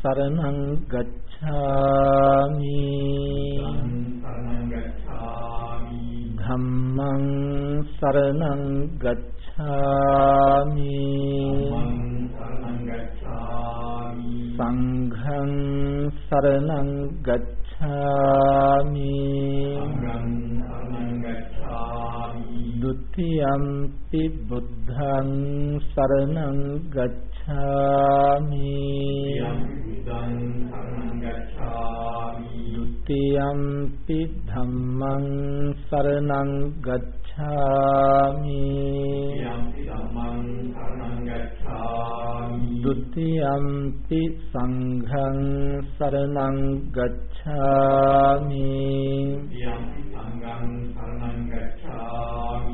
සරණං ගච්ඡාමි. ධම්මං සරණං ගච්ඡාමි. සංඝං සරණං ගච්ඡාමි. द्वितीयम्पि बुद्धं शरणं गच्छामि। द्वितीयम्पि धम्मं शरणं गच्छामि। द्वितीयम्पि सङ्घं शरणं गच्छामि। गच्छामि।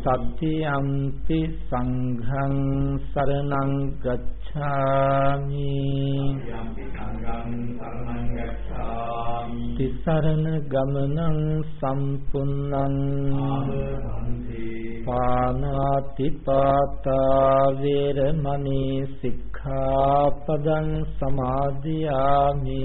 සත්‍යම්පි සංඝං සරණං ගච්ඡාමි. තිසරණ ගමනං සම්පුන්නං පානාති පාතා වේරමණී සික්ඛාපදං සමාදියාමි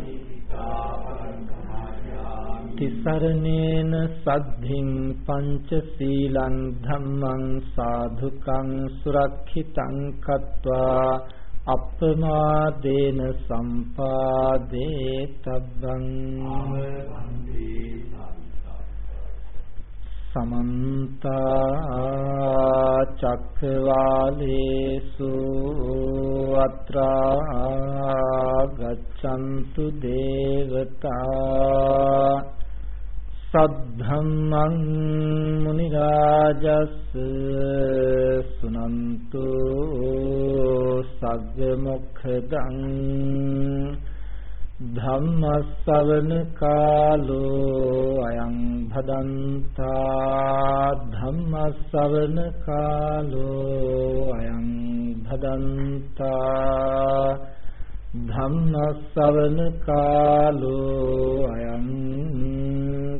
තිසරණේන සද්ධින් පංච සීලං ධම්මං සාධුකං සුරක්ෂිතං කତ୍වා අප්පමාදේන සම්පාදේ තබ්බං සමන්ත චක්කවාලේසු අත්‍රා ගච්ඡන්තු දේවතා සද්ධම්මං මුනි රාජස් සුනන්තු සග්ග මොක්ඛදං ධම්මස්සවන කාලෝ අයං භදන්තා ධම්මස්සවන කාලෝ අයං භදන්තා ධම්මස්සවන කාලෝ අයං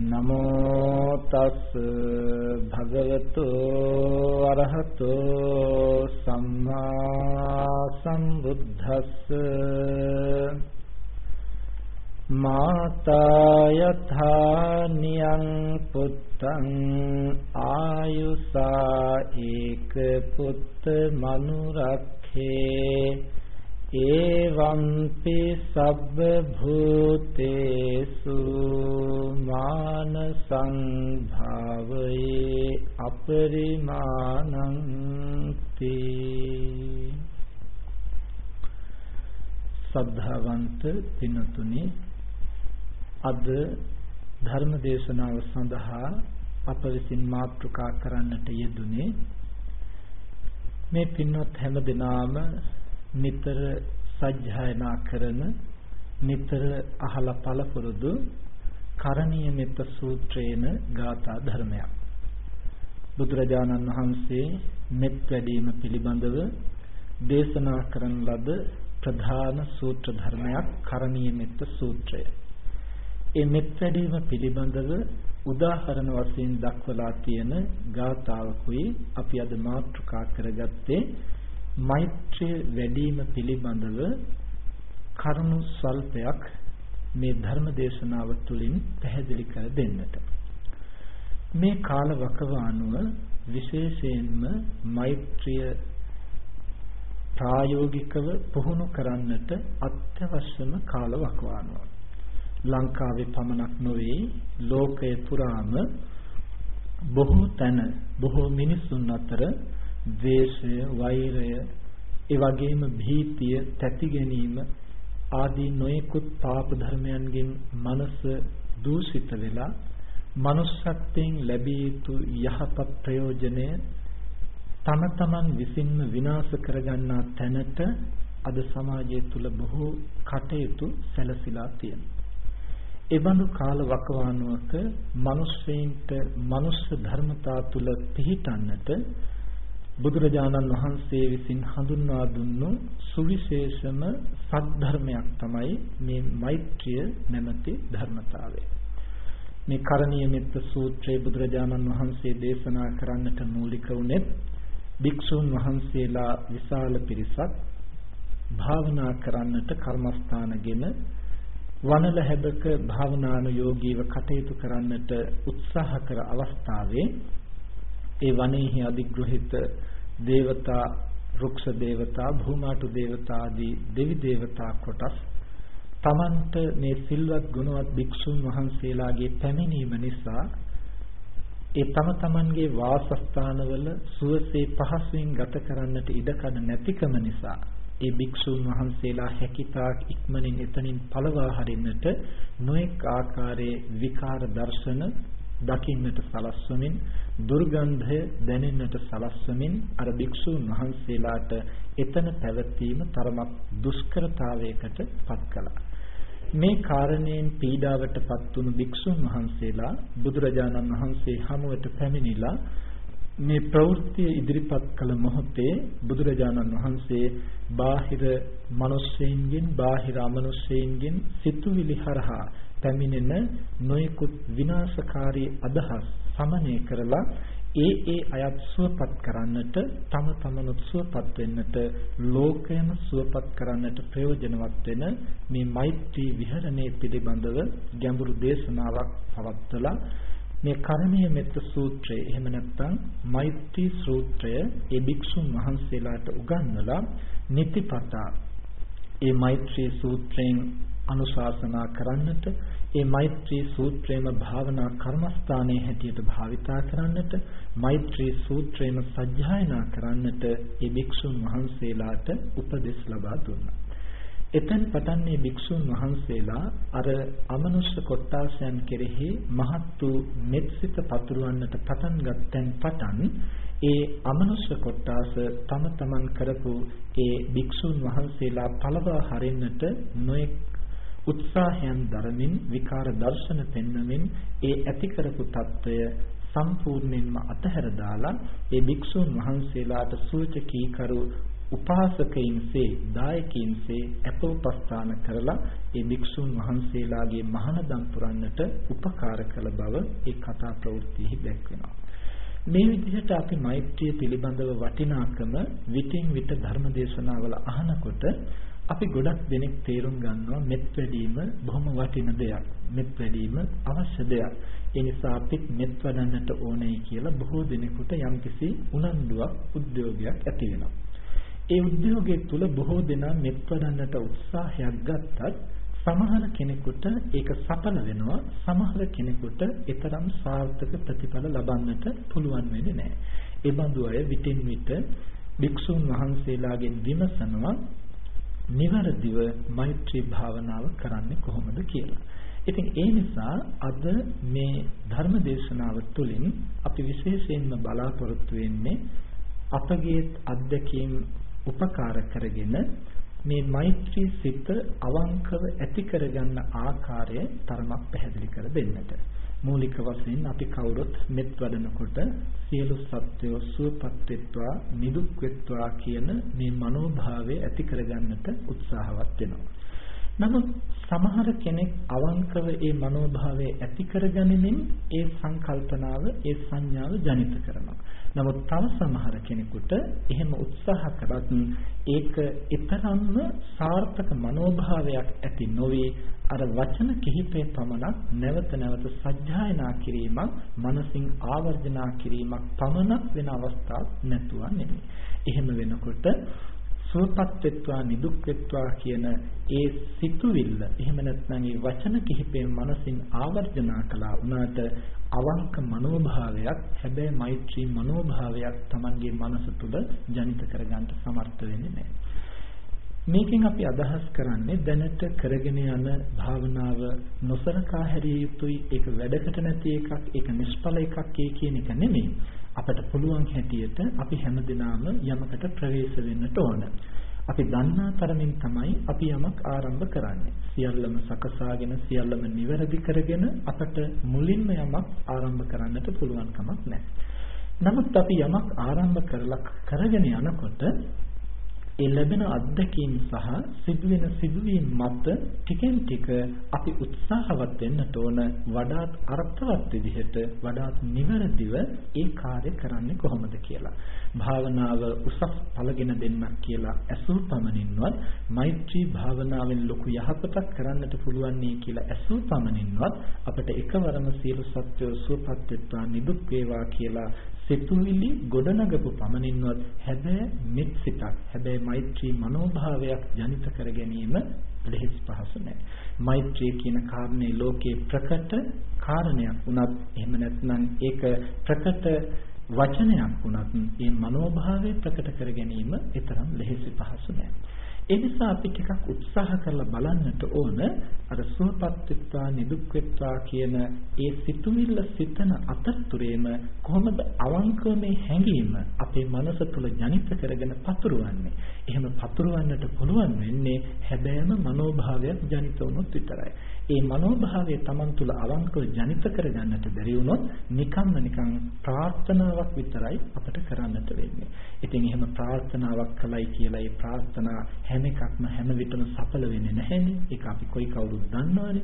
නමෝ තස් භගවතු අරහතෝ සම්මා සම්බුද්දස්ස මාතා යථා නියං පුත්තං ආයුසා ඒක පුත්ත මනුරක්ඛේ ඒවම්පි සබ්බ භූතේසු මාන සංභාවයේ අපරිමාණං තී සද්ධාවන්ත පින්තුනි අද ධර්ම දේශනාව සඳහා අප විසින් මාතෘකා කරන්නට යෙදුනේ මේ පින්වත් හැම දිනාම නිතර සජ්ජායනා කරන නිතර අහලා පළපුරුදු කරණීය මෙත්ත සූත්‍රේන ගාථා ධර්මයක් බුදුරජාණන් වහන්සේ මෙත් වැඩීම පිළිබඳව දේශනා කරන ලද ප්‍රධාන සූත්‍ර ධර්මයක් කරණීය මෙත්ත සූත්‍රය. ඒ මෙත් වැඩීම පිළිබඳව උදාහරණ වශයෙන් දක්වලා තියෙන ගාථාවකුයි අපි අද මාතෘකා කරගත්තේ මෛත්‍රිය වැඩිම පිළිබඳව කරුණු ස්වල්පයක් මේ ධර්ම දේශනාව තුළින් පැහැදිලි කර දෙන්නට. මේ කාල වකවානුව විශේෂයෙන්ම මෛත්‍රිය ප්‍රායෝගිකව පුහුණු කරන්නට අත්‍යවශ්‍යම කාල වකවානුව ලංකාවේ පමණක් නොවේ ලෝකය පුරාම බොහෝ තැන බොහෝ මිනිසුන් අතර ද්වේෂය, වෛරය, ඒ වගේම භීතිය, තැති ගැනීම ආදී නොයෙකුත් පාප ධර්මයන්ගෙන් මනස දූෂිත වෙලා manussත්වයෙන් ලැබිය යුතු යහපත් ප්‍රයෝජනය තම තමන් විසින්ම විනාශ කරගන්නා තැනට අද සමාජය තුල බොහෝ කටයුතු සැලසීලා තියෙනවා. එබඳු කාල වකවානුවක මිනිස්සෙයින්ට මනුස්ස ධර්මතා තුල පිහිටන්නට බුදුරජාණන් වහන්සේ විසින් හඳුන්වා දුන්නු සුවිශේෂම සද්ධර්මයක් තමයි මේ මෛත්‍රිය නැමැති ධර්මතාවය. මේ කරණීය මෙත්ත සූත්‍රයේ බුදුරජාණන් වහන්සේ දේශනා කරන්නට මූලික වුණේ භික්ෂුන් වහන්සේලා විශාල පිරිසක් භාවනා කරන්නට කර්මස්ථානගෙන වනල හැබක භාවනානුයෝගීව කටයුතු කරන්නට උත්සාහ කර අවස්ථාවේ ඒ වනයේහි අධිග්‍රහිත දේවතා රුක්ෂ දේවතා භූමාටු දේවතා ආදී දෙවි දේවතා කොටස් තමන්ට මේ සිල්වත් ගුණවත් භික්ෂුන් වහන්සේලාගේ පැමිණීම නිසා ඒ තම තමන්ගේ වාසස්ථානවල සුවසේ පහසුවෙන් ගත කරන්නට ඉඩකඩ නැතිකම නිසා ඒ භික්ෂුන් වහන්සේලා හැකිතාක් ඉක්මනින් එතනින් පළවා හරින්නට නොඑක් ආකාරයේ විකාර දර්ශන දකින්නට සලස්වමින් දුර්ගන්ධය දැනෙන්නට සලස්වමින් අර භික්ෂුන් වහන්සේලාට එතන පැවතීම තරමක් දුෂ්කරතාවයකට පත් කළා. මේ කාරණයෙන් පීඩාවට පත් වුණු භික්ෂුන් වහන්සේලා බුදුරජාණන් වහන්සේ හමුවට පැමිණිලා මේ ප්‍රවෘත්තිය ඉදිරිපත් කළ මොහොතේ බුදුරජාණන් වහන්සේ බාහිර මිනිස්සෙයින්ගෙන් බාහිර අමනුෂ්‍යයින්ගෙන් සිතුවිලි හරහා පැමිණෙන නොයෙකුත් විනාශකාරී අදහස් සමනය කරලා ඒ ඒ අයත් සුවපත් කරන්නට තම තමනුත් සුවපත් වෙන්නට ලෝකයම සුවපත් කරන්නට ප්‍රයෝජනවත් වෙන මේ මෛත්‍රී විහරණය පිළිබඳව ගැඹුරු දේශනාවක් පවත්වලා මේ කර්මීය මෙත්ත සූත්‍රය එහෙම නැත්නම් මෛත්‍රී සූත්‍රය ඒ භික්ෂුන් වහන්සේලාට උගන්වලා නිතිපතා ඒ මෛත්‍රී සූත්‍රයෙන් අනුශාසනා කරන්නට ඒ මෛත්‍රී සූත්‍රයේම භාවනා කර්මස්ථානයේ හැටියට භාවිතා කරන්නට මෛත්‍රී සූත්‍රයේම සජ්ජායනා කරන්නට ඒ භික්ෂුන් වහන්සේලාට උපදෙස් ලබා දුන්නා. එතෙන් පටන් මේ භික්ෂුන් වහන්සේලා අර අමනුෂ්‍ය කොට්ටාසයන් කෙරෙහි මහත් වූ මෙත්සිත පතුරවන්නට පටන් ගත්තෙන් පටන් ඒ අමනුෂ්‍ය කොට්ටාස තම තමන් කරපු ඒ භික්ෂුන් වහන්සේලා පළවා හරින්නට නොඑක් උත්සාහයන් දරමින් විකාර දර්ශන පෙන්වමින් ඒ ඇති කරපු తত্ত্বය සම්පූර්ණයෙන්ම අතහැර දාලා ඒ භික්ෂුන් වහන්සේලාට සූචකීකරු උපාසකයින්සේ දායකයින්සේ අපෝපස්ථාන කරලා ඒ භික්ෂුන් වහන්සේලාගේ මහානදම් පුරන්නට උපකාර කළ බව ඒ කතා ප්‍රවෘත්තිෙහි දැක්වෙනවා. මේ විදිහට අපි මෛත්‍රිය පිළිබඳව වටිනාකම විටින් විට ධර්ම දේශනාවල අහනකොට අපි ගොඩක් දෙනෙක් තේරුම් ගන්නවා මෙත් වැඩිම බොහොම වටින දෙයක්. මෙත් වැඩිම අවශ්‍ය දෙයක්. ඒ නිසා අපිත් මෙත් වඩන්නට ඕනේ කියලා බොහෝ දෙනෙකුට යම්කිසි උනන්දුවක් උද්‍යෝගයක් ඇති වෙනවා. ඒ උද්‍යෝගයේ තුල බොහෝ දෙනා මෙත් වඩන්නට උත්සාහයක් ගත්තත් සමහර කෙනෙකුට ඒක සඵල වෙනවා සමහර කෙනෙකුට ඊතරම් සාර්ථක ප්‍රතිඵල ලබන්නට පුළුවන් වෙන්නේ නැහැ. ඒ බඳු අය විටින් විට භික්ෂුන් වහන්සේලාගෙන් විමසනවා නිවැරදිව මෛත්‍රී භාවනාව කරන්නේ කොහොමද කියලා. ඉතින් ඒ නිසා අද මේ ධර්ම දේශනාව තුළින් අපි විශේෂයෙන්ම බලාපොරොත්තු වෙන්නේ අපගේ අත්දැකීම් උපකාර කරගෙන මේ මෛත්‍රී සිත අවංකව ඇති කරගන්න ආකාරය තරමක් පැහැදිලි කර දෙන්නට. මූලික වශයෙන් අපි කවුරුත් මෙත් වඩනකොට සියලු සත්වයෝ සුවපත් වෙත්වා නිදුක් වෙත්වා කියන මේ මනෝභාවය ඇති කරගන්නට උත්සාහවත් වෙනවා. නමුත් සමහර කෙනෙක් අවංකව ඒ මනෝභාවය ඇති කරගනිමින් ඒ සංකල්පනාව ඒ සංඥාව ජනිත කරනවා. නමුත් තව සමහර කෙනෙකුට එහෙම උත්සාහ කරත් ඒක ඊතරම්ම සාර්ථක මනෝභාවයක් ඇති නොවේ අර වචන කිහිපේ පමණක් නැවත නැවත සජ්ජායනා කිරීමක් මනසින් ආවර්ජනා කිරීමක් පමණක් වෙන අවස්ථාවක් නැතුව නෙමෙයි. එහෙම වෙනකොට සුවපත් වෙත්වා නිදුක් වෙත්වා කියන ඒ සිතුවිල්ල එහෙම නැත්නම් ඒ වචන කිහිපයෙන් මනසින් ආවර්ජනා කළා වුණාට අවංක මනෝභාවයක් හැබැයි මෛත්‍රී මනෝභාවයක් Tamanගේ මනස තුළ ජනිත කරගන්න සමර්ථ වෙන්නේ නැහැ. මේකෙන් අපි අදහස් කරන්නේ දැනට කරගෙන යන භාවනාව නොසලකා හැරිය යුතුයි ඒක වැඩකට නැති එකක් ඒක නිෂ්ඵල එකක් කියන එක නෙමෙයි අපට පුළුවන් හැටියට අපි හැමදෙනාම යමකට ප්‍රවේශ වෙන්නට ඕන. අපි දන්නා තරමින් තමයි අපි යමක් ආරම්භ කරන්නේ. සියල්ලම සකසාගෙන සියල්ලම නිවැරදි කරගෙන අපට මුලින්ම යමක් ආරම්භ කරන්නට පුළුවන් කමක් නැහැ. නමුත් අපි යමක් ආරම්භ කරලා කරගෙන යනකොට ඒ ලැබෙන අත්දැකීම් සහ සිදුවෙන සිදුවීම් මත ටිකෙන් ටික අපි උත්සාහවත් වෙන්නට ඕන වඩාත් අර්ථවත් විදිහට වඩාත් නිවැරදිව ඒ කාර්ය කරන්නේ කොහොමද කියලා. භාවනාව උසස් ඵලගෙන දෙන්නක් කියලා ඇසූ පමණින්වත් මෛත්‍රී භාවනාවෙන් ලොකු යහපතක් කරන්නට පුළුවන් නේ කියලා ඇසූ පමණින්වත් අපිට එකවරම සියලු සත්වෝ සුවපත් වෙත්වා නිදුක් වේවා කියලා සිතුවිලි ගොඩනගපු පමණින්වත් හැබැයි මෙත් සිතක් හැබැයි මෛත්‍රී මනෝභාවයක් ජනිත කර ගැනීම ලෙහෙසි පහසු නෑ. මෛත්‍රිය කියන කාරණේ ලෝකේ ප්‍රකට කාරණයක් වුණත් එහෙම නැත්නම් ඒක ප්‍රකට වචනයක් වුණත් මේ මනෝභාවය ප්‍රකට කර ගැනීම ඊතරම් ලෙහෙසි පහසු නෑ. ඒ නිසා අපි ටිකක් උත්සාහ කරලා බලන්නට ඕන අර සුවපත් වෙත්වා නිදුක් වෙත්වා කියන ඒ සිතුවිල්ල සිතන අතරතුරේම කොහොමද අවංකව මේ හැඟීම අපේ මනස තුළ ජනිත කරගෙන පතුරවන්නේ. එහෙම පතුරවන්නට පුළුවන් වෙන්නේ හැබෑම මනෝභාවයක් ජනිත වුණොත් විතරයි. ඒ මනෝභාවය Taman තුල අවංකව ජනිත කරගන්නට බැරි වුණොත් නිකම්ම නිකං ප්‍රාර්ථනාවක් විතරයි අපිට කරන්නට වෙන්නේ. ඉතින් එහෙම ප්‍රාර්ථනාවක් කළයි කියලා ඒ ප්‍රාර්ථනා හැම එකක්ම හැම විටම සඵල වෙන්නේ නැහැනේ. ඒක අපි කොයි කවුරුත් දන්නවනේ.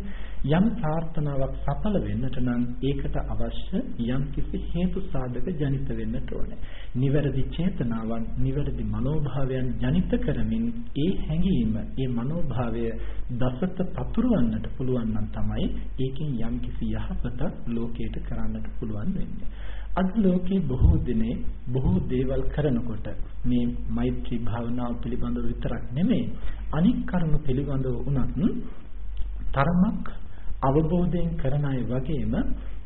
යම් ප්‍රාර්ථනාවක් සඵල වෙන්නට නම් ඒකට අවශ්‍ය යම් කිසි හේතු සාධක ජනිත වෙන්නට ඕනේ. නිවැරදි චේතනාවන්, නිවැරදි මනෝභාවයන් ජනිත කරමින් ඒ හැඟීම, ඒ මනෝභාවය දසත පතුරවන්නට පුළුවන් නම් තමයි ඒකෙන් යම් කිසි යහපතක් ලෝකයට කරන්නට පුළුවන් වෙන්නේ. අද ලෝකේ බොහෝ දිනේ බොහෝ දේවල් කරනකොට මේ මෛත්‍රී භාවනාව පිළිබඳව විතරක් නෙමෙයි අනික් කරුණු පිළිබඳව උනත් තරමක් අවබෝධයෙන් කරන අය වගේම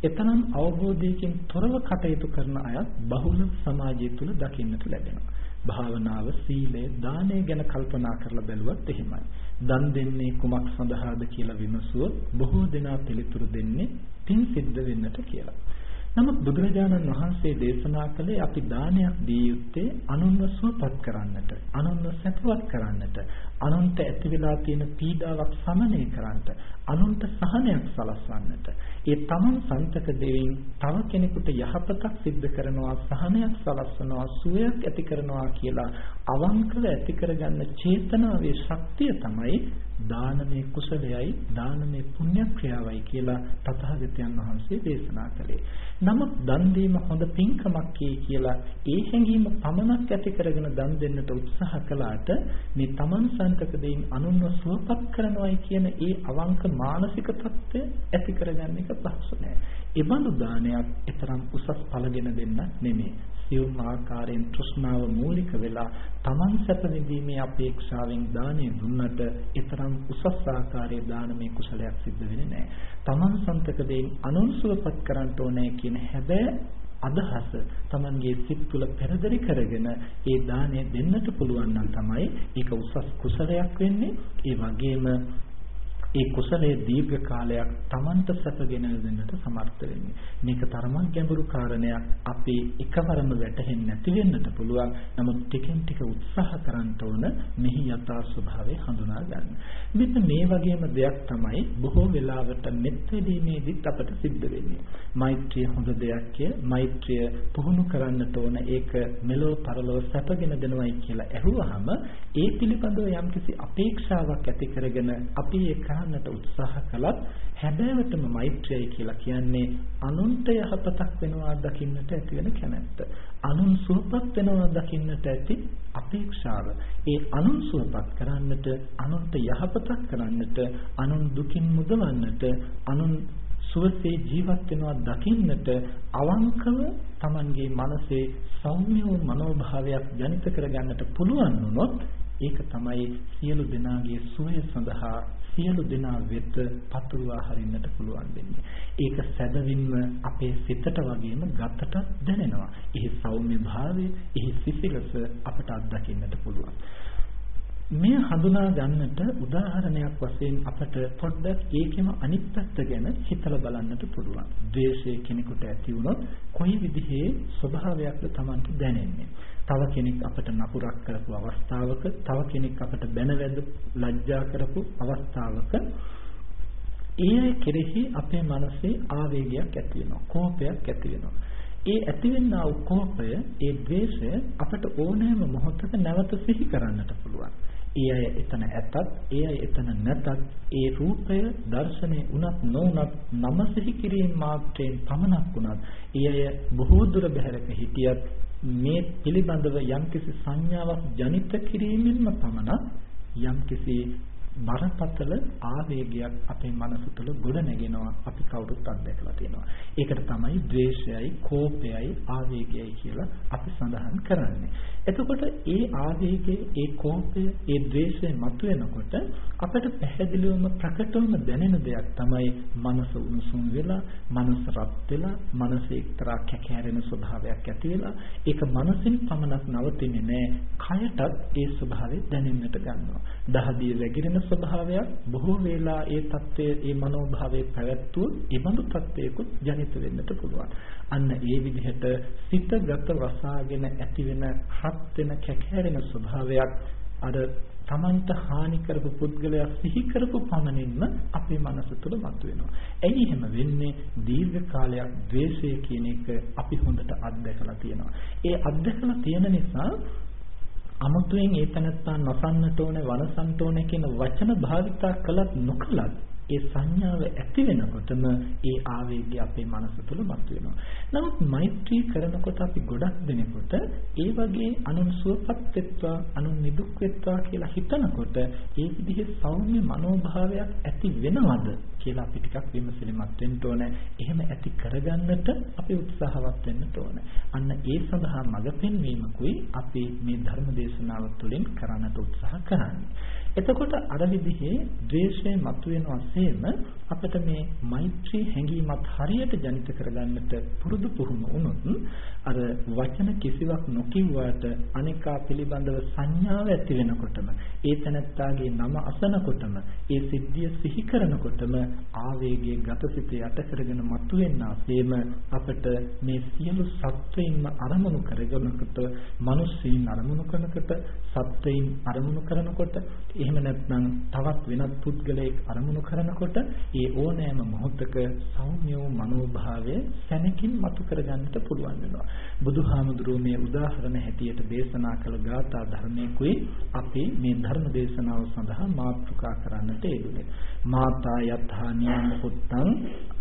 එතරම් අවබෝධයකින් තොරව කටයුතු කරන අයත් බහුල සමාජය තුල දකින්නට ලැබෙනවා. භාවනාව, සීලය, දානය ගැන කල්පනා කරලා බැලුවත් එහෙමයි. දන් දෙන්නේ කුමක් සඳහාද කියලා විමසුවොත් බොහෝ දෙනා පිළිතුරු දෙන්නේ පින් සිද්ධ වෙන්නට කියලා. නමුත් බුදුරජාණන් වහන්සේ දේශනා කළේ අපි දානයක් දී යුත්තේ අනුන්ව සුවපත් කරන්නට, අනුන්ව සැපවත් කරන්නට, අනුන්ට ඇති වෙලා තියෙන පීඩාවක් සමනය කරන්නට, අනුන්ට සහනයක් සලස්වන්නට. ඒ තමන් සන්තක දෙවින් තව කෙනෙකුට යහපතක් සිද්ධ කරනවා, සහනයක් සලස්වනවා, සුවයක් ඇති කරනවා කියලා අවංකව ඇති කරගන්න චේතනාවේ ශක්තිය තමයි දානමේ කුසලයයි දානමේ පුණ්‍ය ක්‍රියාවයි කියලා තථාගතයන් වහන්සේ දේශනා කළේ. නමුත් දන් දීම හොඳ පින්කමක් කියලා ඒ හැඟීම පමණක් ඇති කරගෙන දන් දෙන්නට උත්සාහ කළාට මේ Taman සන්තක දෙයින් අනුන්ව සුවපත් කරනවායි කියන ඒ අවංක මානසික தත්ත්වය ඇති කරගන්න එක පහසු නෑ. ඒ බඳු දානයක් ඊතරම් උසස් ඵලගෙන දෙන්න නෙමෙයි. සියුම් ආකාරයෙන් තෘෂ්ණාව මූලික වෙලා Taman සැප විඳීමේ අපේක්ෂාවෙන් දානය දුන්නට ඊතරම් උසස් ආකාරයේ දානමය කුසලයක් සිද්ධ වෙන්නේ නැහැ. Taman සන්තක දෙයින් අනුන්සුවපත් කරන්න ඕනේ කියන හැබැයි අදහස Tamanගේ සිත් තුළ පෙරදරි කරගෙන ඒ දාණය දෙන්නට පුළුවන් නම් තමයි ඒක උසස් කුසලයක් වෙන්නේ. ඒ වගේම ඒ කුසලයේ දීර්ඝ කාලයක් Tamanට සැපගෙන දෙන්නට සමර්ථ වෙන්නේ. මේක තරමක් ගැඹුරු කාරණයක්. අපි එකවරම වැටහෙන්නේ නැති වෙන්නට පුළුවන්. නමුත් ටිකෙන් ටික උත්සාහ කරන්න ඕන මෙහි යථා ස්වභාවය හඳුනා ගන්න. මෙන්න මේ වගේම දෙයක් තමයි බොහෝ වෙලාවට මෙත්වීමේදීත් අපට සිද්ධ වෙන්නේ. මෛත්‍රිය හොඳ දෙයක්ය. මෛත්‍රිය පුහුණු කරන්නට ඕන. ඒක මෙලෝ පරලෝ සැපගෙන දෙනවයි කියලා ඇහුවාම ඒ පිළිබඳව යම්කිසි අපේක්ෂාවක් ඇති කරගෙන අපි ඒක කරන්නට උත්සාහ කළත් හැබෑවටම මෛත්‍රියයි කියලා කියන්නේ අනුන්ට යහපතක් වෙනවා දකින්නට ඇති වෙන කැමැත්ත. අනුන් සුවපත් වෙනවා දකින්නට ඇති අපේක්ෂාව. ඒ අනුන් සුවපත් කරන්නට, අනුන්ට යහපතක් කරන්නට, අනුන් දුකින් මුදවන්නට, අනුන් සුවසේ ජීවත් වෙනවා දකින්නට අවංකව Tamanගේ මනසේ සෞම්‍ය වූ මනෝභාවයක් ජනිත කරගන්නට පුළුවන් වුණොත් ඒක තමයි සියලු දෙනාගේ සුවය සඳහා සියලු දෙනා වෙත පතුරවා හරින්නට පුළුවන් වෙන්නේ. ඒක සැබවින්ම අපේ සිතට වගේම ගතට දැනෙනවා. එහි සෞම්‍ය භාවය, එහි සිසිලස අපට අත්දකින්නට පුළුවන්. මෙය හඳුනා ගන්නට උදාහරණයක් වශයෙන් අපට පොඩ්ඩක් ඒකෙම අනිත් පැත්ත ගැන හිතලා බලන්නට පුළුවන්. ද්වේෂය කෙනෙකුට ඇති වුණොත් කොයි විදිහේ ස්වභාවයක්ද Tamanට දැනෙන්නේ? තව කෙනෙක් අපට නපුරක් කරපු අවස්ථාවක, තව කෙනෙක් අපට බැනවැද ලැජ්ජා කරපු අවස්ථාවක ඒ කෙරෙහි අපේ මනසේ ආවේගයක් ඇති වෙනවා, කෝපයක් ඇති වෙනවා. ඒ ඇතිවෙනා වූ කෝපය, ඒ ද්වේෂය අපට ඕනෑම මොහොතක නැවත සිහි කරන්නට පුළුවන්. ඒ අය එතන ඇතත් ඒ අය එතන නැතත් ඒ රූපය දර්ශනේ උනත් නොඋනත් නම සිහි කිරීම මාත්‍රයෙන් පමණක් උනත් ඒ අය බොහෝ දුර බැහැරක හිටියත් මේ පිළිබඳව යම්කිසි සංඥාවක් ජනිත කිරීමෙන්ම පමණක් යම්කිසි බරපතල ආවේගයක් අපේ මනස තුළ ගොඩ නැගෙනවා අපි කවුරුත් අත්දැකලා තියෙනවා. ඒකට තමයි ද්වේෂයයි, කෝපයයි, ආවේගයයි කියලා අපි සඳහන් කරන්නේ. එතකොට ඒ ආවේගය, ඒ කෝපය, ඒ ද්වේෂය මතුවෙනකොට අපට පැහැදිලිවම ප්‍රකටවම දැනෙන දෙයක් තමයි මනස උණුසුම් වෙලා, මනස රත් වෙලා, මනස එක්තරා කැකෑරෙන ස්වභාවයක් ඇති වෙලා, ඒක මනසින් පමණක් නවතින්නේ නැහැ. කයටත් ඒ ස්වභාවය දැනෙන්නට ගන්නවා. දහදිය වැగిරෙන ස්වභාවයක් බොහෝ වෙලා ඒ தත්ත්වයේ ඒ මනෝභාවයේ පැවැත්වුවොත් ඒ බඳු තත්ත්වයකුත් ජනිත වෙන්නට පුළුවන්. අන්න ඒ විදිහට සිතගත වසාගෙන ඇති වෙන හත් වෙන කැකෑරෙන ස්වභාවයක් අර තමන්ට හානි කරපු පුද්ගලයා සිහි කරපු පමණින්ම අපේ මනස තුළ මතුවෙනවා. එයි එහෙම වෙන්නේ දීර්ඝ කාලයක් ද්වේෂය කියන එක අපි හොඳට අත්දැකලා තියෙනවා. ඒ අත්දැකලා තියෙන නිසා අමුතුවෙන් ඒ තනත්තා නසන්නට ඕනේ වනසන්ට ඕනේ කියන වචන භාවිතා කළත් නොකළත් ඒ සංඥාව ඇති වෙනකොටම ඒ ආවේගය අපේ මනස තුළ මතුවෙනවා. නමුත් මෛත්‍රී කරනකොට අපි ගොඩක් දෙනෙකුට ඒ වගේ අනුන් සුවපත් වෙත්වා අනුන් නිදුක් වෙත්වා කියලා හිතනකොට ඒ විදිහේ සෞම්‍ය මනෝභාවයක් ඇති වෙනවද කියලා අපි ටිකක් විමසිලිමත් වෙන්න ඕනේ. එහෙම ඇති කරගන්නට අපි උත්සාහවත් වෙන්න ඕනේ. අන්න ඒ සඳහා මඟ පෙන්වීමකුයි අපි මේ ධර්ම දේශනාව තුළින් කරන්නට උත්සාහ කරන්නේ. එතකොට අර විදිහේ ද්වේෂය මතුවෙන වශයෙන්ම අපිට මේ මෛත්‍රී හැඟීමත් හරියට ජනිත කරගන්නට පුරුදු පුහුණු වුණොත් අර වචන කිසිවක් නොකියුවාට අනිකා පිළිබඳව සංඥාව ඇති වෙනකොටම ඒ තැනත්තාගේ නම අසනකොටම ඒ සිද්ධිය සිහි කරනකොටම ආවේගයේ ගතසිත යට කරගෙන මතුවෙනාseම අපට මේ සියලු සත්වයින්ම අරමුණු කරගෙනකට මිනිස්සුන් අරමුණු කරනකොට සත්වයින් අරමුණු කරනකොට එහෙම නැත්නම් තවත් වෙනත් පුද්ගලයෙක් අරමුණු කරනකොට ඒ ඕනෑම මොහොතක සෞම්‍ය වූ මනෝභාවය සැනකින් මතු කරගන්නට පුළුවන් වෙනවා. බුදුහාමුදුරුවෝ මේ උදාහරණ හැටියට දේශනා කළ ගාථා ධර්මයකුයි අපි මේ ධර්ම දේශනාව සඳහා මාතෘකා කරන්නට යෙදුනේ. මාතා යත්හානියං පුත්තං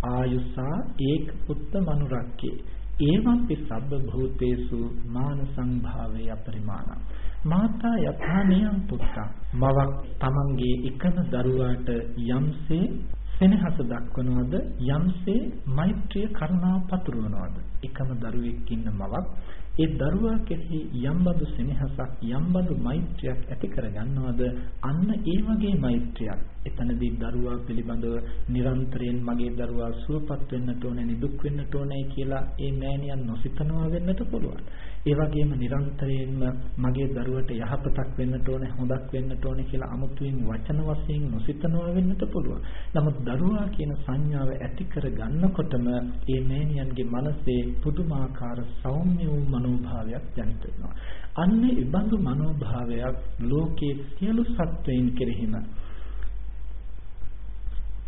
ආයුසා ඒක පුත්ත මනුරක්කේ. ඒවම්පි සබ්බ භූතේසු මාන සංභාවේ අපරිමාණ. මාතා යථානියං පුත්තං. මවක් තමන්ගේ එකම දරුවාට යම්සේ සෙනෙහස දක්වනවද යම්සේ මෛත්‍රිය කරුණාව පතුරවනවද? එකම දරුවෙක් ඉන්න මවක් ඒ දරුවා කෙරෙහි යම්බඳු සෙනෙහසක් යම්බඳු මෛත්‍රියක් ඇති කරගන්නවද? අන්න ඒ වගේ මෛත්‍රියක් එතනදී දරුවා පිළිබඳව නිරන්තරයෙන් මගේ දරුවා සුවපත් වෙන්නට ඕනේ නිදුක් වෙන්නට ඕනේ කියලා ඒ මෑණියන් නොසිතනවා වෙන්නට පුළුවන්. ඒ වගේම නිරන්තරයෙන්ම මගේ දරුවට යහපතක් වෙන්නට ඕනේ හොඳක් වෙන්නට ඕනේ කියලා අමුතුවෙන් වචන වශයෙන් නොසිතනවා වෙන්නට පුළුවන්. නමුත් දරුවා කියන සංඥාව ඇති කර ගන්නකොටම ඒ මෑණියන්ගේ මනසේ පුදුමාකාර සෞම්‍ය වූ මනෝභාවයක් ජනිත වෙනවා. අන්නේ ඉබඳු මනෝභාවයක් ලෝකයේ සියලු සත්වයින් කෙරෙහිම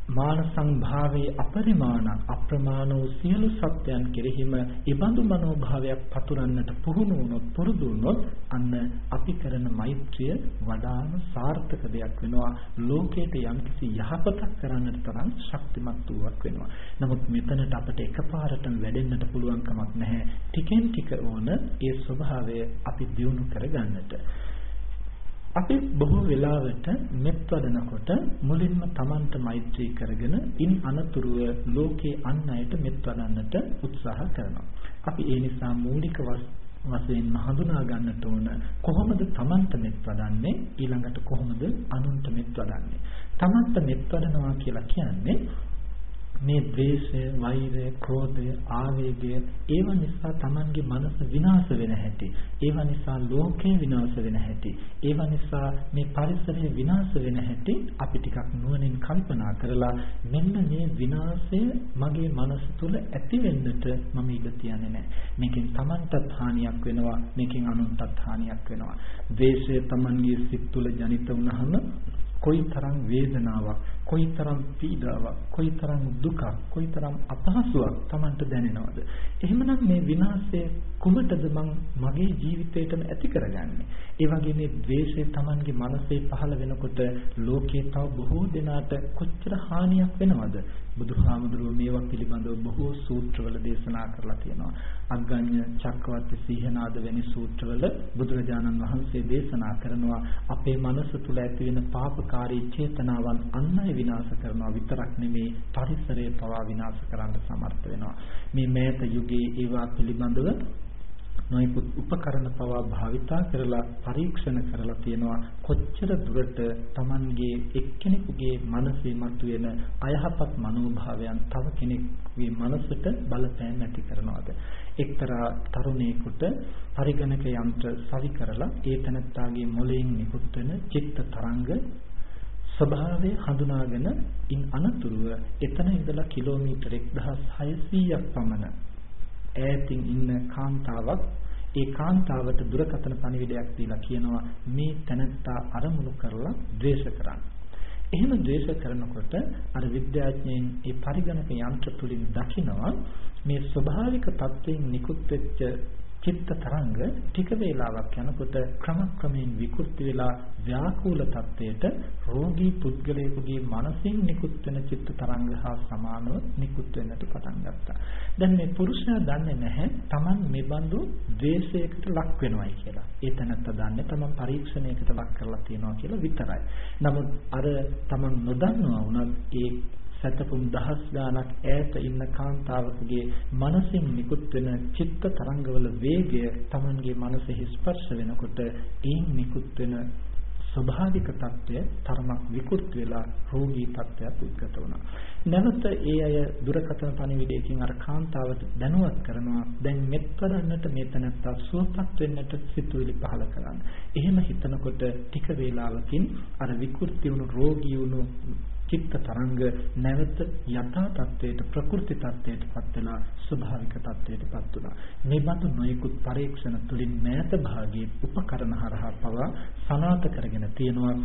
මාන සංභාවයේ අපරිමාණ අප්‍රමාණ වූ සියලු සත්‍යයන් කෙරෙහිම ඉබඳු මනෝභාවයක් පතුරන්නට පුහුණු වුණොත් පුරුදු වුණොත් අන්න අපි කරන මෛත්‍රිය වඩාම සාර්ථක දෙයක් වෙනවා. ලෝකයට යම්කිසි යහපතක් කරන්නට තරම් ශක්තිමත් වූවක් වෙනවා. නමුත් මෙතනට අපට එකපාරටම වැඩෙන්නට පුළුවන් කමක් නැහැ. ටිකෙන් ටික ඕන ඒ ස්වභාවය අපි දියුණු කරගන්නට. අපි බොහෝ වෙලාවට මෙත් වඩනකොට මුලින්ම Tamanට මෛත්‍රී කරගෙන ඉන් අනතුරුව ලෝකේ අන් අයට මෙත් වඩන්නට උත්සාහ කරනවා. අපි ඒ නිසා මූලික වශයෙන් හඳුනා ගන්නට ඕන කොහොමද Tamanට මෙත් වඩන්නේ ඊළඟට කොහොමද අනුන්ට මෙත් වඩන්නේ. Tamanට මෙත් වඩනවා කියලා කියන්නේ මේ ද්වේෂය, වෛරය, ක්‍රෝධය, ආවේගය ඒව නිසා Tamanගේ මනස විනාශ වෙන හැටි, ඒව නිසා ලෝකය විනාශ වෙන හැටි, ඒව නිසා මේ පරිසරය විනාශ වෙන හැටි අපි ටිකක් නුවණින් කල්පනා කරලා මෙන්න මේ විනාශය මගේ මනස තුල ඇති වෙන්නට මම ඉඩ තියන්නේ නැහැ. මේකෙන් Tamanටත් හානියක් වෙනවා, මේකෙන් අනුන්ටත් හානියක් වෙනවා. ද්වේෂය Tamanගේ සිත් තුල ජනිත වුනහම කොයිතරම් වේදනාවක් කොයිතරම් පීඩාවක් කොයිතරම් දුකක් කොයිතරම් අපහසුයක් Tamanට දැනෙනවද? එහෙමනම් මේ විනාශය කුමටද මං මගේ ජීවිතේටම ඇති කරගන්නේ? ඒ වගේ මේ ද්වේෂය Tamanගේ මනසේ පහළ වෙනකොට ලෝකේ තව බොහෝ දෙනාට කොච්චර හානියක් වෙනවද? බුදුහාමුදුරුවෝ මේවා පිළිබඳව බොහෝ සූත්‍රවල දේශනා කරලා තියෙනවා. අග්ගඤ්ඤ චක්කවර්ති සීහනාද වැනි සූත්‍රවල බුදුරජාණන් වහන්සේ දේශනා කරනවා. අපේ මනස තුල ඇති වෙන පාපකාරී චේතනාවන් අන්නයි විනාශ කරනවා. විතරක් නෙමේ පරිසරය පවා විනාශ කරන්න සමර්ථ වෙනවා. මේ මෑත යුගයේ ඒවා පිළිබඳව නොයෙකුත් උපකරණ පවා භාවිතා කරලා පරීක්ෂණ කරලා තියෙනවා. කොච්චර දුරට Tamanගේ එක්කෙනෙකුගේ මනසේ මතුවෙන අයහපත් මනෝභාවයන් තව කෙනෙකුගේ මනසට බලපෑම් ඇති කරනවද? එක්තරා තරුණයෙකුට පරිගණක යන්ත්‍ර සවි කරලා ඒ තනත්තාගේ මොළයෙන් නිකුත් වෙන චිත්ත තරංග ස්වභාවය හඳුනාගෙන ඉන් අනතුරුව එතන ඉඳලා කිලෝමීටර් 1600ක් පමණ ඈතින් ඉන්න කාන්තාවක් ඒ කාන්තාවට දුරකථන පණිවිඩයක් දීලා කියනවා මේ තැනත්තා අරමුණු කරලා ද්වේෂ කරන්න. එහෙම ද්වේෂ කරනකොට අර විද්‍යාඥයන් ඒ පරිගණක යන්ත්‍ර තුලින් දකිනවා මේ ස්වභාවික තත්වයෙන් නිකුත් වෙච්ච චිත්ත තරංග ටික වේලාවක් යනකොට ක්‍රමක්‍රමයෙන් විකෘති වෙලා ව්‍යාකූල තත්වයට රෝගී පුද්ගලයෙකුගේ මනසින් නිකුත් වෙන චිත්ත තරංග හා සමානව නිකුත් වෙන්නට පටන් ගත්තා. දැන් මේ පුරුෂයා දන්නේ නැහැ Taman මේ බඳු ද්වේෂයකට ලක් වෙනවයි කියලා. ඒ තැනත්තා දන්නේ Taman පරීක්ෂණයකට ලක් කරලා තියෙනවා කියලා විතරයි. නමුත් අර Taman නොදන්නවා වුණත් ඒ සැතපුම් දහස් ගාණක් ඈත ඉන්න කාන්තාවකගේ මනසින් නිකුත් වෙන චිත්ත තරංගවල වේගය Tamanගේ මනසෙහි ස්පර්ශ වෙනකොට ඒන් නිකුත් වෙන ස්වභාවික తত্ত্বය තරමක් විකෘත් වෙලා රෝගී తত্ত্বයක් උද්ගත වුණා. නැවත ඒ අය දුරකථන පණිවිඩයකින් අර කාන්තාවට දැනුවත් කරනවා. දැන් මෙත් කරන්නට මේ තැනත්තා සුවපත් වෙන්නට සිතුවිලි පහළ කරන්න. එහෙම හිතනකොට ටික වේලාවකින් අර විකෘති වුණු රෝගී වුණු චිත්ත තරංග නැවත යථා තත්ත්වයට ප්‍රකෘති තත්ත්වයට පත් වෙලා ස්වභාවික තත්ත්වයට පත් වුණා. මේ බඳු නොයෙකුත් පරීක්ෂණ තුලින් මෑත භාගයේ උපකරණ හරහා පවා සනාත කරගෙන තියෙනවා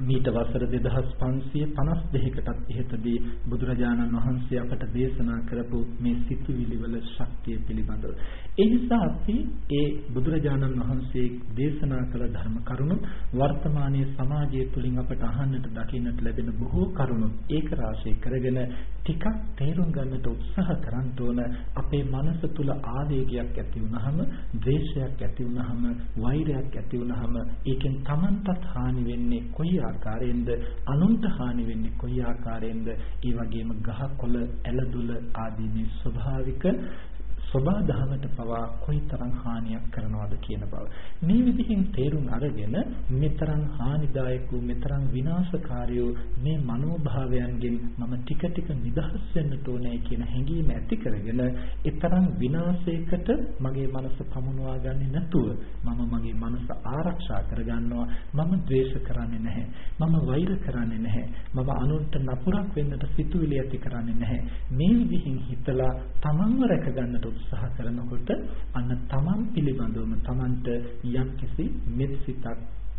මීට වසර 2552කටත් ඉහතදී බුදුරජාණන් වහන්සේ අපට දේශනා කරපු මේ සිතුවිලි වල ශක්තිය පිළිබඳව. ඒ නිසා අපි ඒ බුදුරජාණන් වහන්සේ දේශනා කළ ධර්ම කරුණු වර්තමානයේ සමාජය තුලින් අපට අහන්නට දකින්නට ලැබෙන බොහෝ කරුණු ඒක රාශී කරගෙන ටිකක් තේරුම් ගන්නට උත්සාහ කරන්න ඕන අපේ මනස තුල ආවේගයක් ඇති වුනහම, ද්වේෂයක් ඇති වුනහම, වෛරයක් ඇති වුනහම ඒකෙන් Tamanටත් හානි වෙන්නේ කොයි ආකාරයෙන්ද අනුන්ට හානි වෙන්නේ කොයි ආකාරයෙන්ද? ඒ වගේම ගහකොළ ඇලදුල ආදී මේ ස්වභාවික සබා දහමට පවා කොයිතරම් හානියක් කරනවද කියන බව. මේ විදිහින් තේරුම් අරගෙන මෙතරම් හානිදායක වූ මෙතරම් විනාශකාරී මේ මනෝභාවයන්ගෙන් මම ටික ටික නිදහස් වෙන්නට ඕනේ කියන හැඟීම ඇති කරගෙන ඊතරම් විනාශයකට මගේ මනස පමුණවා ගන්නේ නැතුව මම මගේ මනස ආරක්ෂා කරගන්නවා. මම ද්වේෂ කරන්නේ නැහැ. මම වෛර කරන්නේ නැහැ. මම අනුන්ට නපුරක් වෙන්නට සිතුවිලි ඇති කරන්නේ නැහැ. මේ විදිහින් හිතලා තමන්ව රැක ගන්නට උත්සාහ කරනකොට අන්න තමන් පිළිබඳවම තමන්ට යම්කිසි මෙත්සිතක්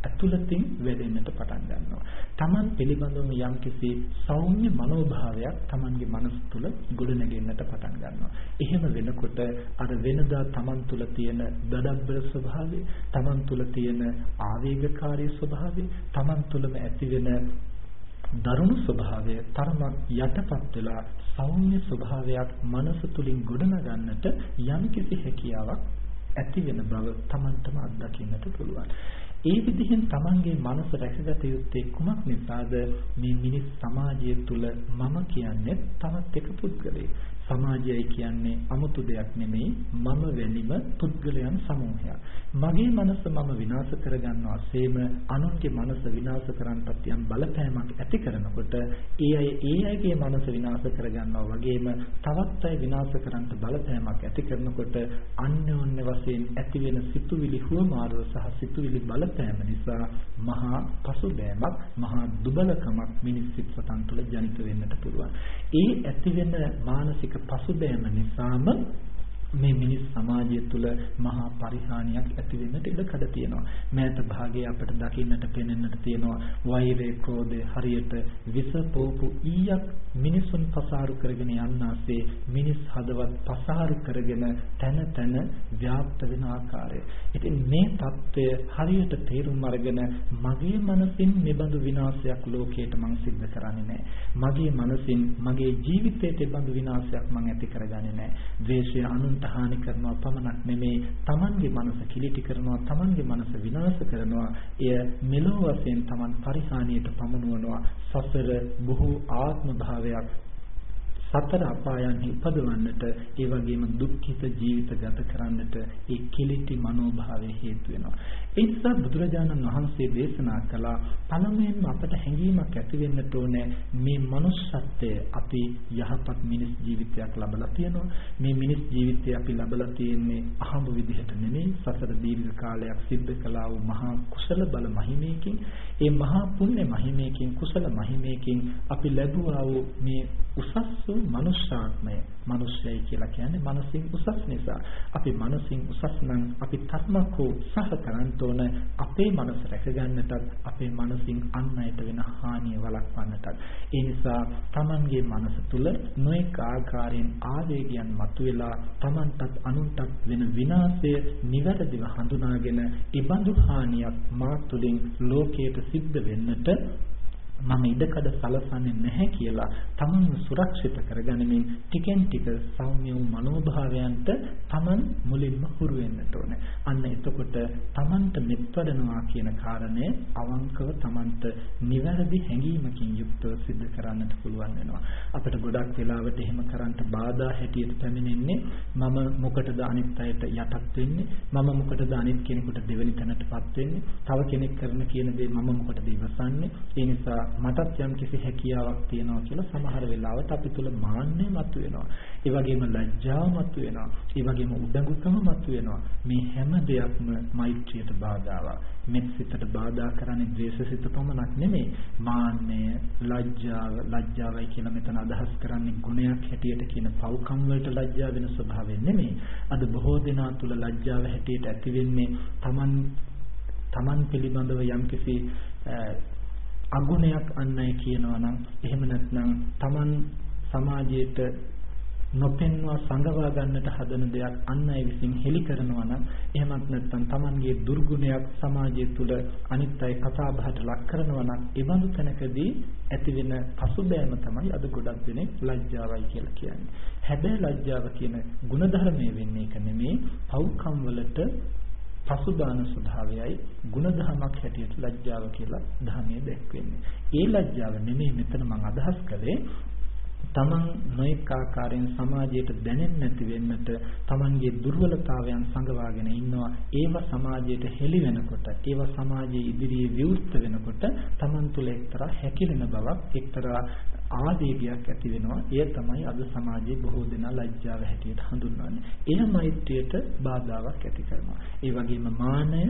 ඇතුළතින් වැඩෙන්නට පටන් ගන්නවා. තමන් පිළිබඳව යම්කිසි සෞම්‍ය මනෝභාවයක් තමන්ගේ මනස තුළ ගොඩනගෙන්නට පටන් ගන්නවා. එහෙම වෙනකොට අර වෙනදා තමන් තුළ තියෙන දඩබ්බර ස්වභාවය, තමන් තුළ තියෙන ආවේගකාරී ස්වභාවය, තමන් තුළම ඇතිවෙන දරුණු ස්වභාවය තරමක් යටපත් වෙලා සෞම්‍ය ස්වභාවයක් මනස තුලින් ගොඩනගන්නට යම්කිසි හැකියාවක් ඇති වෙන බව Tamanටම අත්දකින්නට පුළුවන්. ඒ විදිහෙන් Tamanගේ මනස රැකගත යුත්තේ කුමක් නිසාද මේ මිනිස් සමාජය තුල මම කියන්නේ තවත් එක පුද්ගලයෙක්. සමාජයයි කියන්නේ 아무තු දෙයක් නෙමෙයි මම වෙනිම පුද්ගලයන් සමූහයක්. මගේ මනස මම විනාශ කරගන්නවා සේම අනුන්ගේ මනස විනාශ කරන්නත් යම් බලපෑමක් ඇති කරනකොට ඒ අය ඒ අයගේ මනස විනාශ කරගන්නවා වගේම තවත් අය විනාශ කරන්නට බලපෑමක් ඇති කරනකොට අන්‍යෝන්‍ය වශයෙන් ඇති වෙන සිතුවිලි හුවමාරුව සහ සිතුවිලි බලපෑම නිසා මහා පසුබෑමක් මහා දුබලකමක් මිනිස් සිත් සතන් තුළ ජනිත වෙන්නට පුළුවන්. ඒ ඇති වෙන මානසික පසුබෑම නිසාම මේ මිනිස් සමාජය තුළ මහා පරිහානියක් ඇති වෙන්නට ඉඩකඩ තියෙනවා. මෑත භාගයේ අපට දකින්නට පෙනෙන්නට තියෙනවා වෛරය, ක්‍රෝධය හරියට විස පොපු ඊයක් මිනිසුන් පසාරු කරගෙන යන්නාසේ මිනිස් හදවත් පසාරු කරගෙන තන තන ව්‍යාප්ත වෙන ආකාරය. ඉතින් මේ తত্ত্বය හරියට තේරුම් අරගෙන මගේ මනසින් මෙබඳු විනාශයක් ලෝකයට මං සිද්ධ කරන්නේ නැහැ. මගේ මනසින් මගේ ජීවිතයට බඳු විනාශයක් මං ඇති කරගන්නේ නැහැ. ද්වේෂය අනුන්ට හානි කරනවා පමණක් නෙමේ. තමන්ගේ මනස කිලිටි කරනවා තමන්ගේ මනස විනාශ කරනවා. එය මෙලොව වශයෙන් තමන් පරිහානියට පමුණුවනවා. සසර බොහෝ ආත්ම භාවයක් සතර අපායන්හි ඉපදවන්නට ඒ වගේම දුක්ඛිත ජීවිත ගත කරන්නට ඒ කිලිටි මනෝභාවය හේතු වෙනවා. ඒ නිසා බුදුරජාණන් වහන්සේ දේශනා කළා පළමුවෙන්ම අපට හැඟීමක් ඇති වෙන්නට ඕනේ මේ manussත්වය අපි යහපත් මිනිස් ජීවිතයක් ලබලා තියෙනවා. මේ මිනිස් ජීවිතය අපි ලබලා තියෙන්නේ අහඹ විදිහට නෙමෙයි සසර දීර්ඝ කාලයක් සිද්ධ කළා වූ මහා කුසල බල මහිමේකින් ඒ මහා පුණ්‍ය මහිමේකින් කුසල මහිමේකින් අපි ලැබුවා වූ මේ උසස් වූ මනුෂ්‍යාත්මය මිනිස්සයයි කියලා කියන්නේ මනසින් උසස් නිසා. අපි මනසින් උසස් නම් අපි තරමක් හෝ උත්සාහ කරන්න ඕන අපේ මනස රැකගන්නටත් අපේ මනසින් අන් අයට වෙන හානිය වළක්වන්නටත්. ඒ නිසා Tamanගේ මනස තුල නොඑක ආකාරයෙන් ආවේගයන් මතුවලා Tamanටත් අනුන්ටත් වෙන විනාශය නිවැරදිව හඳුනාගෙන ඉබඳු හානියක් මා තුළින් ලෝකයට සිද්ධ වෙන්නට මම ඉඩකඩ සලසන්නේ නැහැ කියලා තමන්ව සුරක්ෂිත කරගනිමින් ටිකෙන් ටික සෞම්‍ය වූ මනෝභාවයන්ට තමන් මුලින්ම හුරු වෙන්නට ඕනේ. අන්න එතකොට තමන්ට මෙත්වඩනවා කියන කාරණය අවංකව තමන්ට නිවැරදි හැඟීමකින් යුක්තව සිදු කරන්නට පුළුවන් වෙනවා. අපිට ගොඩක් වෙලාවට එහෙම කරන්නට බාධා හැටියට පැමිණෙන්නේ මම මොකටද අනිත් අයට යටත් වෙන්නේ? මම මොකටද අනිත් කෙනෙකුට දෙවෙනි තැනටපත් වෙන්නේ? තව කෙනෙක් කරන කියන දේ මම මොකටද ඉවසන්නේ? ඒ නිසා මටත් යම් කිසි හැකියාවක් තියෙනවා කියලා සමහර වෙලාවට අපි තුල මාන්නය මතුවෙනවා. ඒ වගේම ලැජ්ජාව මතුවෙනවා. ඒ වගේම උඩඟුකම මතුවෙනවා. මේ හැම දෙයක්ම මෛත්‍රියට බාධාවක්. මෙත් සිතට බාධා කරන්නේ ද්වේෂසිත පමණක් නෙමෙයි. මාන්නය, ලැජ්ජාව, ලැජ්ජාවයි කියලා මෙතන අදහස් කරන්නේ ගුණයක් හැටියට කියන පව්කම් වලට ලැජ්ජා වෙන ස්වභාවය නෙමෙයි. අද බොහෝ දෙනා තුල ලැජ්ජාව හැටියට ඇති වෙන්නේ Taman Taman පිළිබඳව යම්කිසි අගුණයක් අන් අය කියනවා නම් එහෙම නැත්නම් Taman සමාජයට නොපෙන්වා සංගවා ගන්නට හදන දෙයක් අන් අය විසින් හෙළි කරනවා නම් එහෙමත් නැත්නම් Tamanගේ දුර්ගුණයක් සමාජය තුළ අනිත් අය කතා බහට ලක් කරනවා නම් ඒ බඳු තැනකදී ඇතිවෙන පසුබෑම තමයි අද ගොඩක් දෙනෙක් ලැජ්ජාවයි කියලා කියන්නේ. හැබැයි ලැජ්ජාව කියන ಗುಣධර්මයේ වෙන්නේ එක නෙමේ පව්කම් වලට පසුදාන ස්වභාවයයි ಗುಣධර්මයක් හැටියට ලැජ්ජාව කියලා ධර්මයේ දැක්වෙන්නේ. ඒ ලැජ්ජාව නෙමෙයි මෙතන මම අදහස් කළේ තමන් නොඑක ආකාරයෙන් සමාජයට දැනෙන්නේ නැති වෙන්නට තමන්ගේ දුර්වලතාවයන් සංගවාගෙන ඉන්නවා ඒව සමාජයට හෙළි වෙනකොට ඒව සමාජයේ ඉදිරියේ විවෘත වෙනකොට තමන් තුළ එක්තරා හැකිලෙන බවක් එක්තරා ආවේගයක් ඇති වෙනවා. එය තමයි අද සමාජයේ බොහෝ දෙනා ලැජ්ජාව හැටියට හඳුන්වන්නේ. එය මෛත්‍රියට බාධාවක් ඇති කරනවා. ඒ වගේම මානය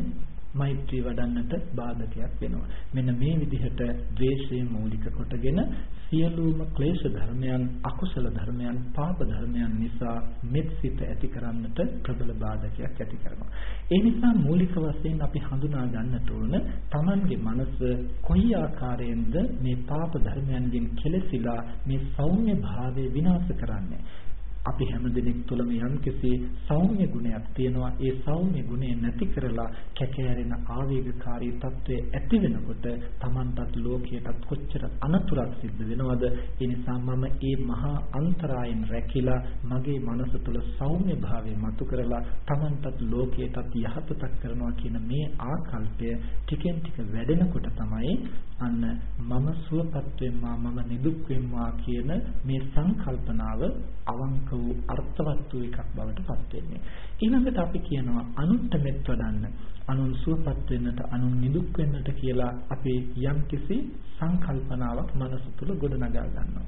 මෛත්‍රී වඩන්නට බාධකයක් වෙනවා. මෙන්න මේ විදිහට ද්වේෂය මූලික කොටගෙන සියලුම ක්ලේශ ධර්මයන්, අකුසල ධර්මයන්, පාප ධර්මයන් නිසා මෙත් සිත ඇති කරන්නට ප්‍රබල බාධකයක් ඇති කරනවා. ඒ නිසා මූලික වශයෙන් අපි හඳුනා ගන්නට ඕන Tamanගේ මනස කොයි ආකාරයෙන්ද මේ පාප ධර්මයන්ගෙන් කෙලසිලා මේ සෞම්‍ය භාවය විනාශ කරන්නේ. අපි හැමදෙනෙක් තුළම යම්කිසි සෞම්‍ය ගුණයක් තියෙනවා. ඒ සෞම්‍ය ගුණය නැති කරලා කැකෑරෙන ආවේගකාරී తත්වයේ ඇති වෙනකොට Tamanටත් ලෝකයටත් කොච්චර අනතුරක් සිද්ධ වෙනවද? ඒ නිසා මම මේ මහා අන්තරායෙන් රැකිලා මගේ මනස තුළ සෞම්‍ය භාවය මතු කරලා Tamanටත් ලෝකයටත් යහපතක් කරනවා කියන මේ ආකල්පය ටිකෙන් ටික වැඩෙනකොට තමයි අන්න මම සුවපත් වෙම්මා මම නිදුක් වෙම්මා කියන මේ සංකල්පනාව අවංක වූ අර්ථවත් වූ එකක් බවට පත් වෙන්නේ. ඊළඟට අපි කියනවා අනුන්ට මෙත් වඩන්න. අනුන් සුවපත් වෙන්නට, අනුන් නිදුක් වෙන්නට කියලා අපි යම්කිසි සංකල්පනාවක් මනස තුළ ගොඩනගා ගන්නවා.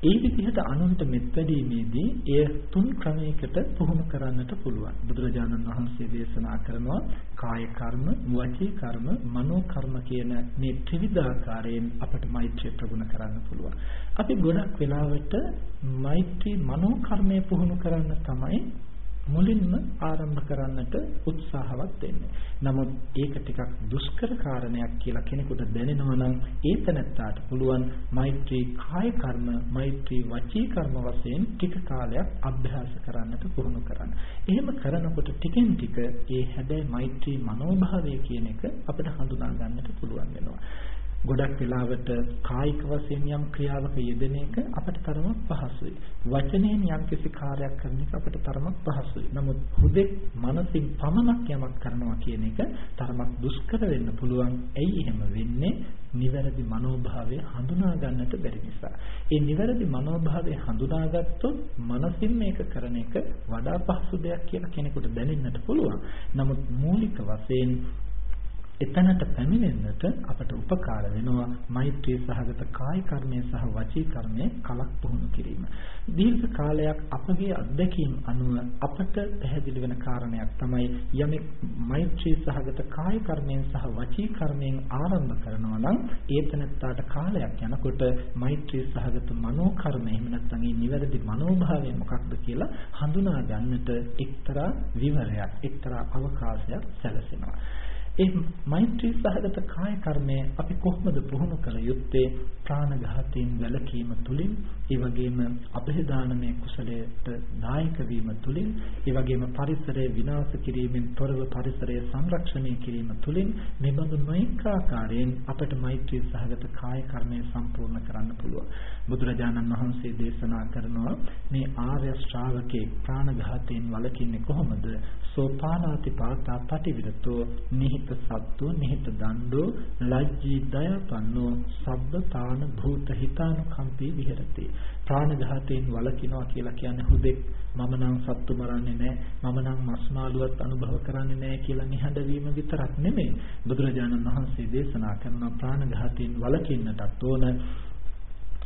ඒ විදිහට අනුන්ට මෙත් වැඩීමේදී එය තුන් ක්‍රමයකට පුහුණු කරන්නට පුළුවන්. බුදුරජාණන් වහන්සේ දේශනා කරනවා කාය කර්ම, වචී කර්ම, මනෝ කර්ම කියන මේ ත්‍රිවිධාකාරයෙන් අපට මෛත්‍රිය ප්‍රගුණ කරන්න පුළුවන්. අපි ගොඩක් වෙලාවට මෛත්‍රී මනෝ කර්මය පුහුණු කරන්න තමයි මුලින්ම ආරම්භ කරන්නට උත්සාහවත් වෙන්නේ. නමුත් ඒක ටිකක් දුෂ්කර කාරණයක් කියලා කෙනෙකුට දැනෙනවා නම් ඒ තැනත්තාට පුළුවන් මෛත්‍රී කාය කර්ම, මෛත්‍රී වචී කර්ම වශයෙන් ටික කාලයක් අභ්‍යාස කරන්නට පුහුණු කරන්න. එහෙම කරනකොට ටිකෙන් ටික ඒ හැබැයි මෛත්‍රී මනෝභාවය කියන එක අපිට හඳුනා ගන්නට පුළුවන් වෙනවා. ගොඩක් වෙලාවට කායික වශයෙන් යම් ක්‍රියාවක යෙදෙන එක අපට තරමක් පහසුයි. වචනයෙන් යම් කිසි කාර්යයක් කරන එක අපට තරමක් පහසුයි. නමුත් හුදෙක් මනසින් පමණක් යමක් කරනවා කියන එක තරමක් දුෂ්කර වෙන්න පුළුවන්. ඇයි එහෙම වෙන්නේ? නිවැරදි මනෝභාවය හඳුනා ගන්නට බැරි නිසා. ඒ නිවැරදි මනෝභාවය හඳුනාගත්තොත් මනසින් මේක කරන එක වඩා පහසු දෙයක් කියලා කෙනෙකුට දැනෙන්නට පුළුවන්. නමුත් මූලික වශයෙන් එතනට පැමිණෙන්නට අපට උපකාර වෙනවා මෛත්‍රී සහගත කාය කර්මය සහ වචී කර්මය කලක් පුහුණු කිරීම. දීර්ඝ කාලයක් අපගේ අත්දැකීම් අනුව අපට පැහැදිලි වෙන කාරණයක් තමයි යමෙක් මෛත්‍රී සහගත කාය කර්මයෙන් සහ වචී කර්මයෙන් ආරම්භ කරනවා නම් ඒතනත්තාට කාලයක් යනකොට මෛත්‍රී සහගත මනෝ කර්මය එහෙම නැත්නම් මේ නිවැරදි මනෝභාවය මොකක්ද කියලා හඳුනා ගන්නට එක්තරා විවරයක් එක්තරා අවකාශයක් සැලසෙනවා. ඒ මෛත්‍රී සහගත කාය කර්මය අපි කොහොමද පුහුණු කළ යුත්තේ? ප්‍රාණඝාතයෙන් වැළකීම තුලින් ඒ වගේම અભේදානමය කුසලයට දායක වීම තුලින් ඒ වගේම පරිසරය විනාශ කිරීමෙන් තොරව පරිසරය සංරක්ෂණය කිරීම තුලින් මෙබඳු නොඑක ආකාරයෙන් අපට මෛත්‍රී සහගත කාය කර්මය සම්පූර්ණ කරන්න පුළුවන්. බුදුරජාණන් වහන්සේ දේශනා කරනවා මේ ආර්ය ශ්‍රාවකේ ප්‍රාණඝාතයෙන් වළකින්නේ කොහොමද? සෝපානාති පාතා පටිවිරතෝ නිහිත සත්තු නිහිත දණ්ඩෝ ලජ්ජී දයපන්නෝ සබ්බතාන භූත හිතානුකම්පී විහෙරති. ප්‍රාණඝාතයෙන් වළකිනවා කියලා කියන්නේ හුදෙක්. මම නම් සත්තු මරන්නේ නැහැ. මම නම් මස් මාළුවත් අනුභව කරන්නේ නැහැ කියලා නිහඬ වීම විතරක් නෙමෙයි. බුදුරජාණන් වහන්සේ දේශනා කරන ප්‍රාණඝාතයෙන් වළකින්නටත් ඕන.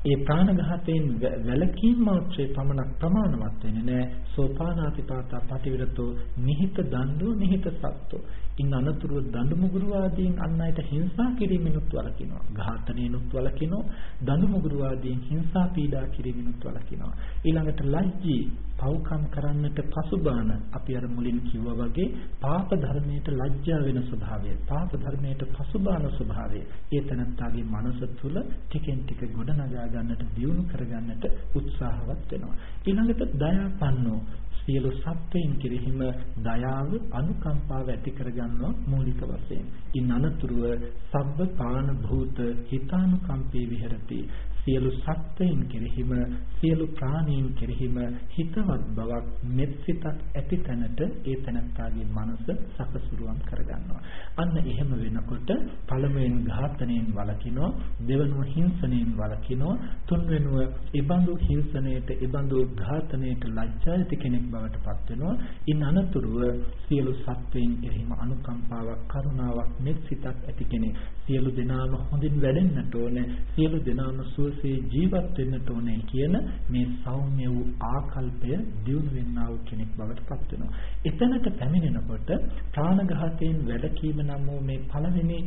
ඒ ප්‍රාණඝාතයෙන් වැළකීම මාත්‍රේ පමණක් ප්‍රමාණවත් වෙන්නේ නැහැ. සෝපානාතිපාතා පටිවිරතෝ නිහිත දණ්ඩෝ නිහිත සත්තු. ඉන් අනතුරුව දඬු මුගුරු ආදීන් අන් අයට හිංසා කිරීමෙනුත් වළකිනවා. ඝාතනයෙනුත් වළකිනවා. දඬු මුගුරු ආදීන් හිංසා පීඩා කිරීමෙනුත් වළකිනවා. ඊළඟට ලැජ්ජී පව්කම් කරන්නට පසුබාන අපි අර මුලින් කිව්වා වගේ පාප ධර්මයට ලැජ්ජා වෙන ස්වභාවය පාප ධර්මයට පසුබාන ස්වභාවය ඒ තනත්තාගේ මනස තුල ටිකෙන් ටික ගොඩනගා ගන්නට දියුණු කර ගන්නට උත්සාහවත් වෙනවා ඊළඟට දයාපන්නෝ සියලු සත්වයන් කෙරෙහිම දයාව අනුකම්පාව ඇති කරගන්නවා මූලික වශයෙන්. ඉන් අනතුරුව සබ්බ පාන භූත හිතානුකම්පේ විහෙරති. සියලු සත්වයන් කෙරෙහිම සියලු ප්‍රාණීන් කෙරෙහිම හිතවත් බවක් මෙත්සිතක් ඇති තැනට ඒ තැනත්තාගේ මනස සකසුරුවම් කරගන්නවා. අන්න එහෙම වෙනකොට පළමුවෙන් ඝාතනයෙන් වළකිනවා, දෙවනුව හිංසනයෙන් වළකිනවා, තුන්වෙනුව ඉබඳු හිංසනයට, ඉබඳු ඝාතනයට ලැජ්ජා ඇති කෙනෙක් බවට පත් වෙනවා. ඉන් අනතුරුව සියලු සත්වයන් කෙරෙහිම අනුකම්පාවක්, කරුණාවක්, මෙත්සිතක් ඇති කෙනෙක්. සියලු දෙනාම හොඳින් වැඩෙන්නට ඕනේ. සියලු දෙනාම සුව සුවසේ ජීවත් වෙන්නට ඕනේ කියන මේ සෞම්‍ය වූ ආකල්පය දියුණු වෙන්නා වූ කෙනෙක් බවට පත් වෙනවා. එතනට පැමිණෙනකොට ප්‍රාණඝාතයෙන් වැළකීම නම් වූ මේ පළවෙනි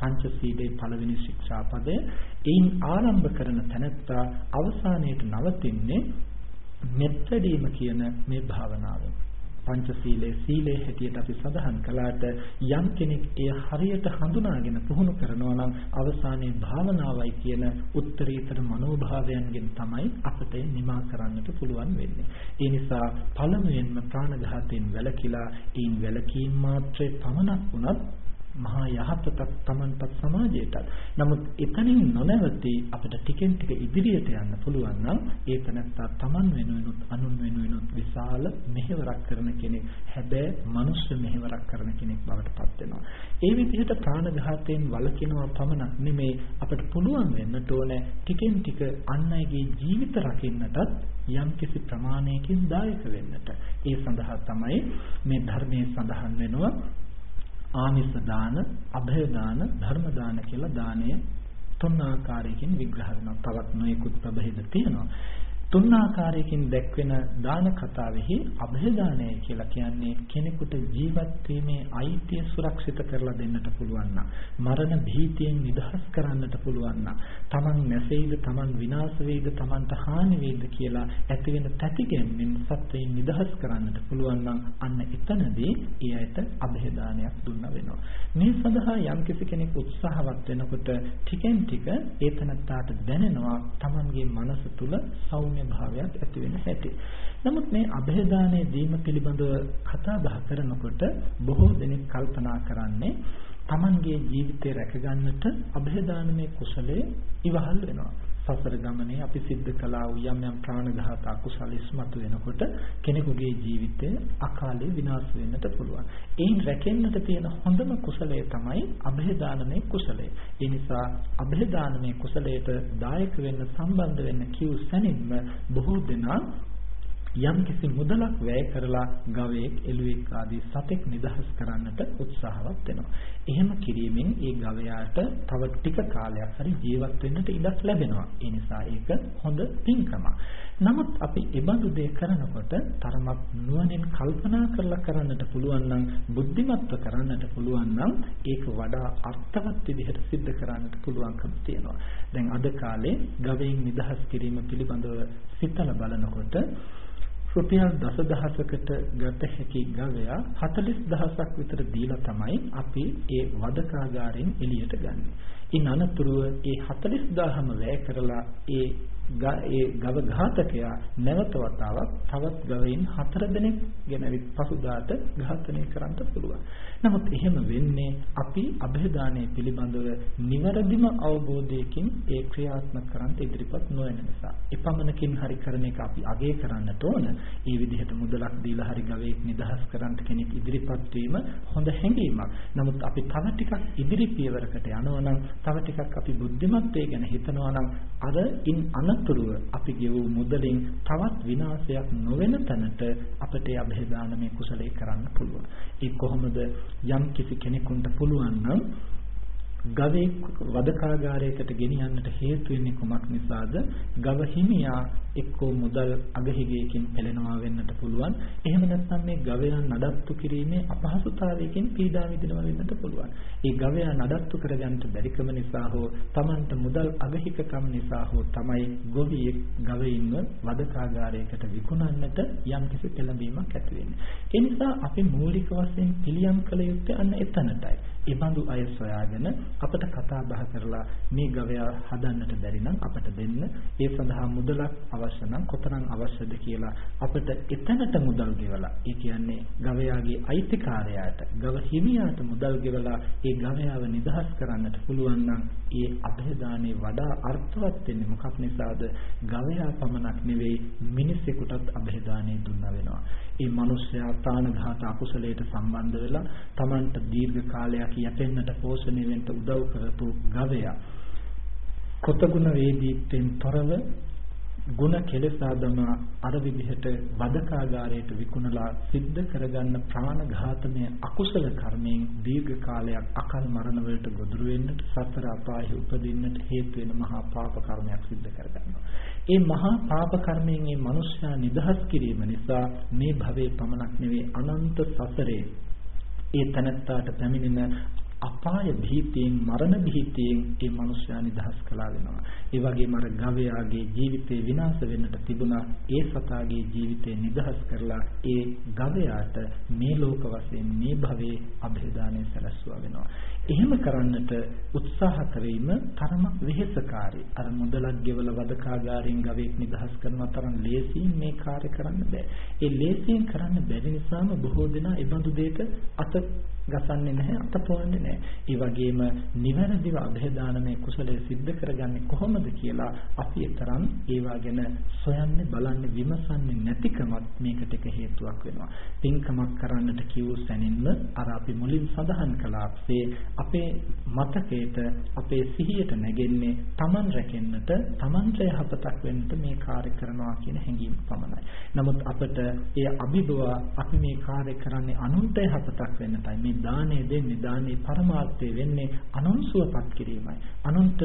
පංචශීලයේ පළවෙනි ශික්ෂාපදය එයින් ආරම්භ කරන තැනත්තා අවසානයේට නවතින්නේ මෙත්තඩීම කියන මේ භාවනාවෙන්. පංචශීලයේ සීලේ හැටියට අපි සඳහන් කළාට යම් කෙනෙක් එය හරියට හඳුනාගෙන පුහුණු කරනවා නම් අවසානයේ භාවනාවයි කියන උත්තරීතර මනෝභාවයන්ගෙන් තමයි අපට නිමා කරන්නට පුළුවන් වෙන්නේ. ඒ නිසා පළමුවෙන්ම ප්‍රාණඝාතයෙන් වැළකීලා ඊන් වැළකීම් මාත්‍රේ පමණක් වුණත් මහා යහපතක් Tamanටත් සමාජයටත්. නමුත් එතනින් නොනැවතී අපිට ටිකෙන් ටික ඉදිරියට යන්න පුළුවන් නම් ඒ තනත්තා Taman වෙනුවෙනුත් අනුන් වෙනුවෙනුත් විශාල මෙහෙවරක් කරන කෙනෙක්. හැබැයි මනුෂ්‍ය මෙහෙවරක් කරන කෙනෙක් බවට පත් වෙනවා. ඒ විදිහට ප්‍රාණඝාතයෙන් වළකිනවා පමණක් නෙමේ අපිට පුළුවන් වෙන්නට ඕනේ ටිකෙන් ටික අන් අයගේ ජීවිත රකින්නටත් යම් කිසි ප්‍රමාණයකින් දායක වෙන්නට. ඒ සඳහා තමයි මේ ධර්මයේ සඳහන් වෙනවා ආමිස දාන, અભය දාන, ධර්ම දාන කියලා දානය තුන් ආකාරයකින් විග්‍රහ වෙනවා. තවත් නොයෙකුත් ප්‍රභේද තියෙනවා. තුන් ආකාරයකින් දැක්වෙන දාන කතාවෙහි અભේදානය කියලා කියන්නේ කෙනෙකුට ජීවත් වීමේ අයිතිය සුරක්ෂිත කරලා දෙන්නට පුළුවන් නම් මරණ භීතියෙන් නිදහස් කරන්නට පුළුවන් නම් තමන් නැසෙයිද තමන් විනාශ වෙයිද තමන්ට හානි වෙයිද කියලා ඇති වෙන තැතිගැම්මෙන් සත්වයින් නිදහස් කරන්නට පුළුවන් නම් අන්න එතනදී ඒ ඇයට અભේදානයක් දුන්න වෙනවා. මේ සඳහා යම්කිසි කෙනෙක් උත්සාහවත් වෙනකොට ටිකෙන් ටික ඒතනත්තාට දැනෙනවා තමන්ගේ මනස තුල සෞම්‍ය ආකර්ෂණීය භාවයක් ඇති වෙන හැටි. නමුත් මේ અભේදානය දීම පිළිබඳව කතා බහ කරනකොට බොහෝ දෙනෙක් කල්පනා කරන්නේ තමන්ගේ ජීවිතය රැකගන්නට અભේදානමේ කුසලයේ ඉවහල් වෙනවා. සසර ගමනේ අපි සිද්ධ කළා වූ යම් යම් ප්‍රාණඝාත අකුසල ඉස්මතු වෙනකොට කෙනෙකුගේ ජීවිතය අකාලේ විනාශ වෙන්නට පුළුවන්. ඒන් රැකෙන්නට තියෙන හොඳම කුසලය තමයි અભේදානමේ කුසලය. ඒ නිසා અભේදානමේ කුසලයට දායක වෙන්න සම්බන්ධ වෙන්න කිව් සැනින්ම බොහෝ දෙනා යම්කිසි මුදලක් වැය කරලා ගවයෙක් එළුවෙක් ආදී සතෙක් නිදහස් කරන්නට උත්සාහවත් වෙනවා. එහෙම කිරීමෙන් ඒ ගවයාට තව ටික කාලයක් හරි ජීවත් වෙන්නට ඉඩක් ලැබෙනවා. ඒ නිසා ඒක හොඳ පින්කමක්. නමුත් අපි ඒබඳු දේ කරනකොට තරමක් නුවණින් කල්පනා කරලා කරන්නට පුළුවන් නම් බුද්ධිමත්ව කරන්නට පුළුවන් නම් ඒක වඩා අර්ථවත් විදිහට සිද්ධ කරන්නට පුළුවන්කම තියෙනවා. දැන් අද කාලේ ගවයින් නිදහස් කිරීම පිළිබඳව සිතන බලනකොට රුපියල් දසදහසකට ගත හැකි ගවයා 40000ක් විතර දීලා තමයි අපි ඒ වදකාගාරයෙන් එළියට ගන්නෙ. ඉන් අනතුරුව ඒ 40000ම වැය කරලා ඒ ඒ ගව ඝාතකයා නැවත වතාවක් තවත් ගවයින් හතර දෙනෙක් ගෙනවිත් පසුදාට ඝාතනය කරන්න පුළුවන්. නමුත් එහෙම වෙන්නේ අපි અભේදානයේ පිළිබඳව නිවැරදිම අවබෝධයකින් ඒ ක්‍රියාත්මක කරන්න ඉදිරිපත් නොවන නිසා. එපමණකින් හරි කරන එක අපි අගය කරන්නට ඕන. ඒ විදිහට මුදලක් දීලා හරි ගවයෙක් නිදහස් කරන්න කෙනෙක් ඉදිරිපත් වීම හොඳ හැඟීමක්. නමුත් අපි තව ටිකක් ඉදිරි පියවරකට යනවා නම් තව ටිකක් අපි බුද්ධිමත් වේ ගැන හිතනවා නම් අර ඉන් අනතුරුව අපි ගෙවූ මුදලින් තවත් විනාශයක් නොවන තැනට අපට අභේදානමේ කුසලයේ කරන්න පුළුවන්. ඒ කොහොමද යම් කිසි කෙනෙකුට පුළුවන් නම් ගවයෙක් වදකාගාරයකට ගෙනියන්නට හේතු වෙන්නේ කුමක් නිසාද? ගව හිමියා එක්කෝ මුදල් අගහිගයකින් පෙළෙනවා වෙන්නට පුළුවන්. එහෙම නැත්නම් මේ ගවයා නඩත්තු කිරීමේ අපහසුතාවයකින් පීඩා විඳිනවා වෙන්නට පුළුවන්. ඒ ගවයා නඩත්තු කරගන්න බැරිකම නිසා හෝ Tamanට මුදල් අගහිකකම් නිසා හෝ තමයි ගොවියෙක් ගවයින්ව වදකාගාරයකට විකුණන්නට යම්කිසි පෙළඹීමක් ඇති වෙන්නේ. ඒ නිසා අපි මූලික වශයෙන් පිළියම් කළ යුත්තේ අන්න එතනටයි. එබඳු අය සොයාගෙන අපට කතා බහ කරලා මේ ගවයා හදන්නට බැරි නම් අපට දෙන්න. ඒ සඳහා මුදලක් අවශ්‍ය නම් කොතරම් අවශ්‍යද කියලා අපිට එතනට මුදල් ගෙවලා ඒ කියන්නේ ගවයාගේ අයිතිකාරයාට ගව හිමියාට මුදල් ගෙවලා ඒ ගවයාව නිදහස් කරන්නට පුළුවන් නම් ඒ අභයදානේ වඩා අර්ථවත් වෙන්නේ මොකක් නිසාද? ගවයා පමණක් නෙවෙයි මිනිසෙකුටත් අභයදානේ දුන්නා වෙනවා. ඒ මිනිස්යා තානඝාත අකුසලයට සම්බන්ධ වෙලා Tamanට දීර්ඝ කාලයක් යැපෙන්නට පෝෂණය වෙන්න උදව් කරපු ගවයා කොතගුණ වේදීත්වයෙන් තොරව ಗುಣ කෙලසා දමා අර විදිහට වදකාගාරයට විකුණලා සිද්ධ කරගන්න ප්‍රාණඝාතමය අකුසල කර්මයෙන් දීර්ඝ කාලයක් අකල් මරණ වලට ගොදුරු වෙන්නට සතර අපායෙහි උපදින්නට හේතු වෙන මහා පාප කර්මයක් සිද්ධ කරගන්නවා. ඒ මහා පාප කර්මයෙන් මේ මනුෂ්‍යයා නිදහස් කිරීම නිසා මේ භවයේ පමණක් නෙවෙයි අනන්ත සසරේ ඒ තනත්තාට පැමිණෙන අපාය භීතියෙන් මරණ භීතියෙන් ඒ මනුස්සයා නිදහස් කළා වෙනවා. ඒ වගේම අර ගවයාගේ ජීවිතේ විනාශ වෙන්නට තිබුණා. ඒ සතාගේ ජීවිතේ නිදහස් කරලා ඒ ගවයාට මේ ලෝක වශයෙන් මේ භවයේ અભේදානය සැලසුවා වෙනවා. එහෙම කරන්නට උත්සාහ කිරීම තරමක් වෙහෙසකාරී. අර මුදලක් ගෙවලා වදකාගාරයෙන් ගවයෙක් නිදහස් කරන තරම් ලේසියෙන් මේ කාර්ය කරන්න බෑ. ඒ ලේසියෙන් කරන්න බැරි නිසාම බොහෝ දෙනා ඒ බඳු දෙයක අත ගසන්නේ නැහැ අතපොවන්නේ නැහැ. ඒ වගේම නිවැරදිව અભේදානමේ කුසලයේ සිද්ධ කරගන්නේ කොහොමද කියලා අපි තරම් ඒවා ගැන සොයන්නේ බලන්නේ විමසන්නේ නැතිකමත් මේකට එක හේතුවක් වෙනවා. පින්කමක් කරන්නට කිව් සැනින්ම අර අපි මුලින් සඳහන් කළාසේ අපේ මතකයට අපේ සිහියට නැගෙන්නේ Taman රැකෙන්නට Tamanට යහපතක් වෙන්නට මේ කාර්ය කරනවා කියන හැඟීම පමණයි. නමුත් අපට ඒ අභිබව අපි මේ කාර්ය කරන්නේ අනුන්ට යහපතක් වෙන්නටයි මේ දාණය දෙන්නේ දානේ පරමාර්ථය වෙන්නේ අනුන්සුවපත් කිරීමයි. අනුන්ට